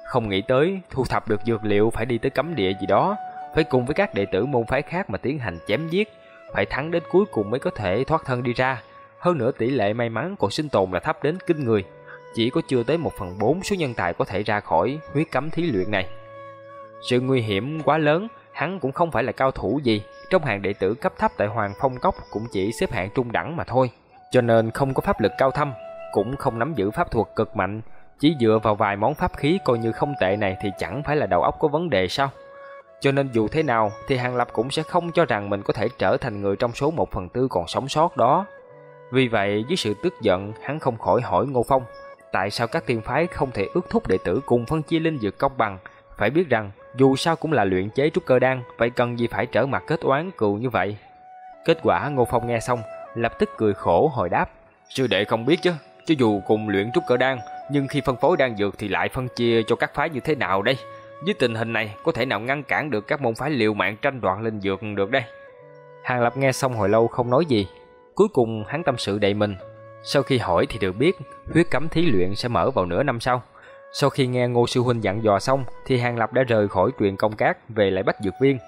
Không nghĩ tới, thu thập được dược liệu phải đi tới cấm địa gì đó, phải cùng với các đệ tử môn phái khác mà tiến hành chém giết, phải thắng đến cuối cùng mới có thể thoát thân đi ra. Hơn nữa tỷ lệ may mắn còn sinh tồn là thấp đến kinh người, chỉ có chưa tới một phần bốn số nhân tài có thể ra khỏi huyết cấm thí luyện này. Sự nguy hiểm quá lớn, hắn cũng không phải là cao thủ gì, trong hàng đệ tử cấp thấp tại Hoàng Phong Cốc cũng chỉ xếp hạng trung đẳng mà thôi, cho nên không có pháp lực cao thâm, cũng không nắm giữ pháp thuật cực mạnh, chỉ dựa vào vài món pháp khí coi như không tệ này thì chẳng phải là đầu óc có vấn đề sao? Cho nên dù thế nào thì Hàng Lập cũng sẽ không cho rằng mình có thể trở thành người trong số một phần tư còn sống sót đó. Vì vậy, dưới sự tức giận, hắn không khỏi hỏi Ngô Phong, tại sao các tiên phái không thể ước thúc đệ tử cùng phân chia linh dược công bằng? Phải biết rằng, dù sao cũng là luyện chế trúc cơ đan, vậy cần gì phải trở mặt kết oán cừu như vậy? Kết quả Ngô Phong nghe xong, lập tức cười khổ hồi đáp, sư đệ không biết chứ, cho dù cùng luyện trúc cơ đan, nhưng khi phân phối đan dược thì lại phân chia cho các phái như thế nào đây? Dưới tình hình này, có thể nào ngăn cản được các môn phái liều mạng tranh đoạt linh dược được đây? Hàng Lập nghe xong hồi lâu không nói gì, cuối cùng hắn tâm sự đầy mình. Sau khi hỏi thì được biết, huyết cấm thí luyện sẽ mở vào nửa năm sau. Sau khi nghe Ngô Sư Huynh dặn dò xong, thì Hàng Lập đã rời khỏi truyền công cát về lại Bách Dược Viên.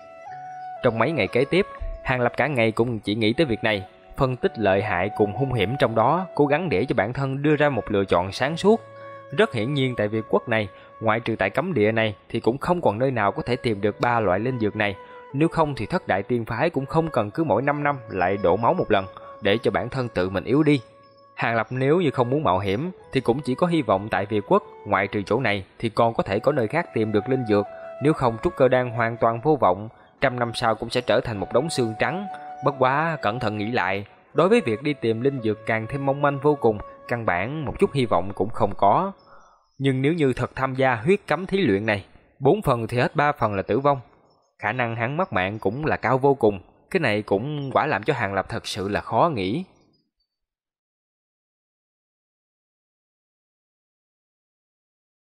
Trong mấy ngày kế tiếp, Hàng Lập cả ngày cũng chỉ nghĩ tới việc này, phân tích lợi hại cùng hung hiểm trong đó, cố gắng để cho bản thân đưa ra một lựa chọn sáng suốt. Rất hiển nhiên tại Việt quốc này, ngoại trừ tại cấm địa này thì cũng không còn nơi nào có thể tìm được ba loại linh dược này, nếu không thì thất đại tiên phái cũng không cần cứ mỗi 5 năm lại đổ máu một lần để cho bản thân tự mình yếu đi. Hàng Lập nếu như không muốn mạo hiểm thì cũng chỉ có hy vọng tại Việt quốc, ngoại trừ chỗ này thì còn có thể có nơi khác tìm được linh dược, nếu không trúc cơ đan hoàn toàn vô vọng, trăm năm sau cũng sẽ trở thành một đống xương trắng. Bất quá cẩn thận nghĩ lại, đối với việc đi tìm linh dược càng thêm mong manh vô cùng, căn bản một chút hy vọng cũng không có. Nhưng nếu như thật tham gia huyết cấm thí luyện này, bốn phần thì hết ba phần là tử vong. Khả năng hắn mất mạng cũng là cao vô cùng, cái này cũng quả làm cho Hàng Lập thật sự là khó nghĩ.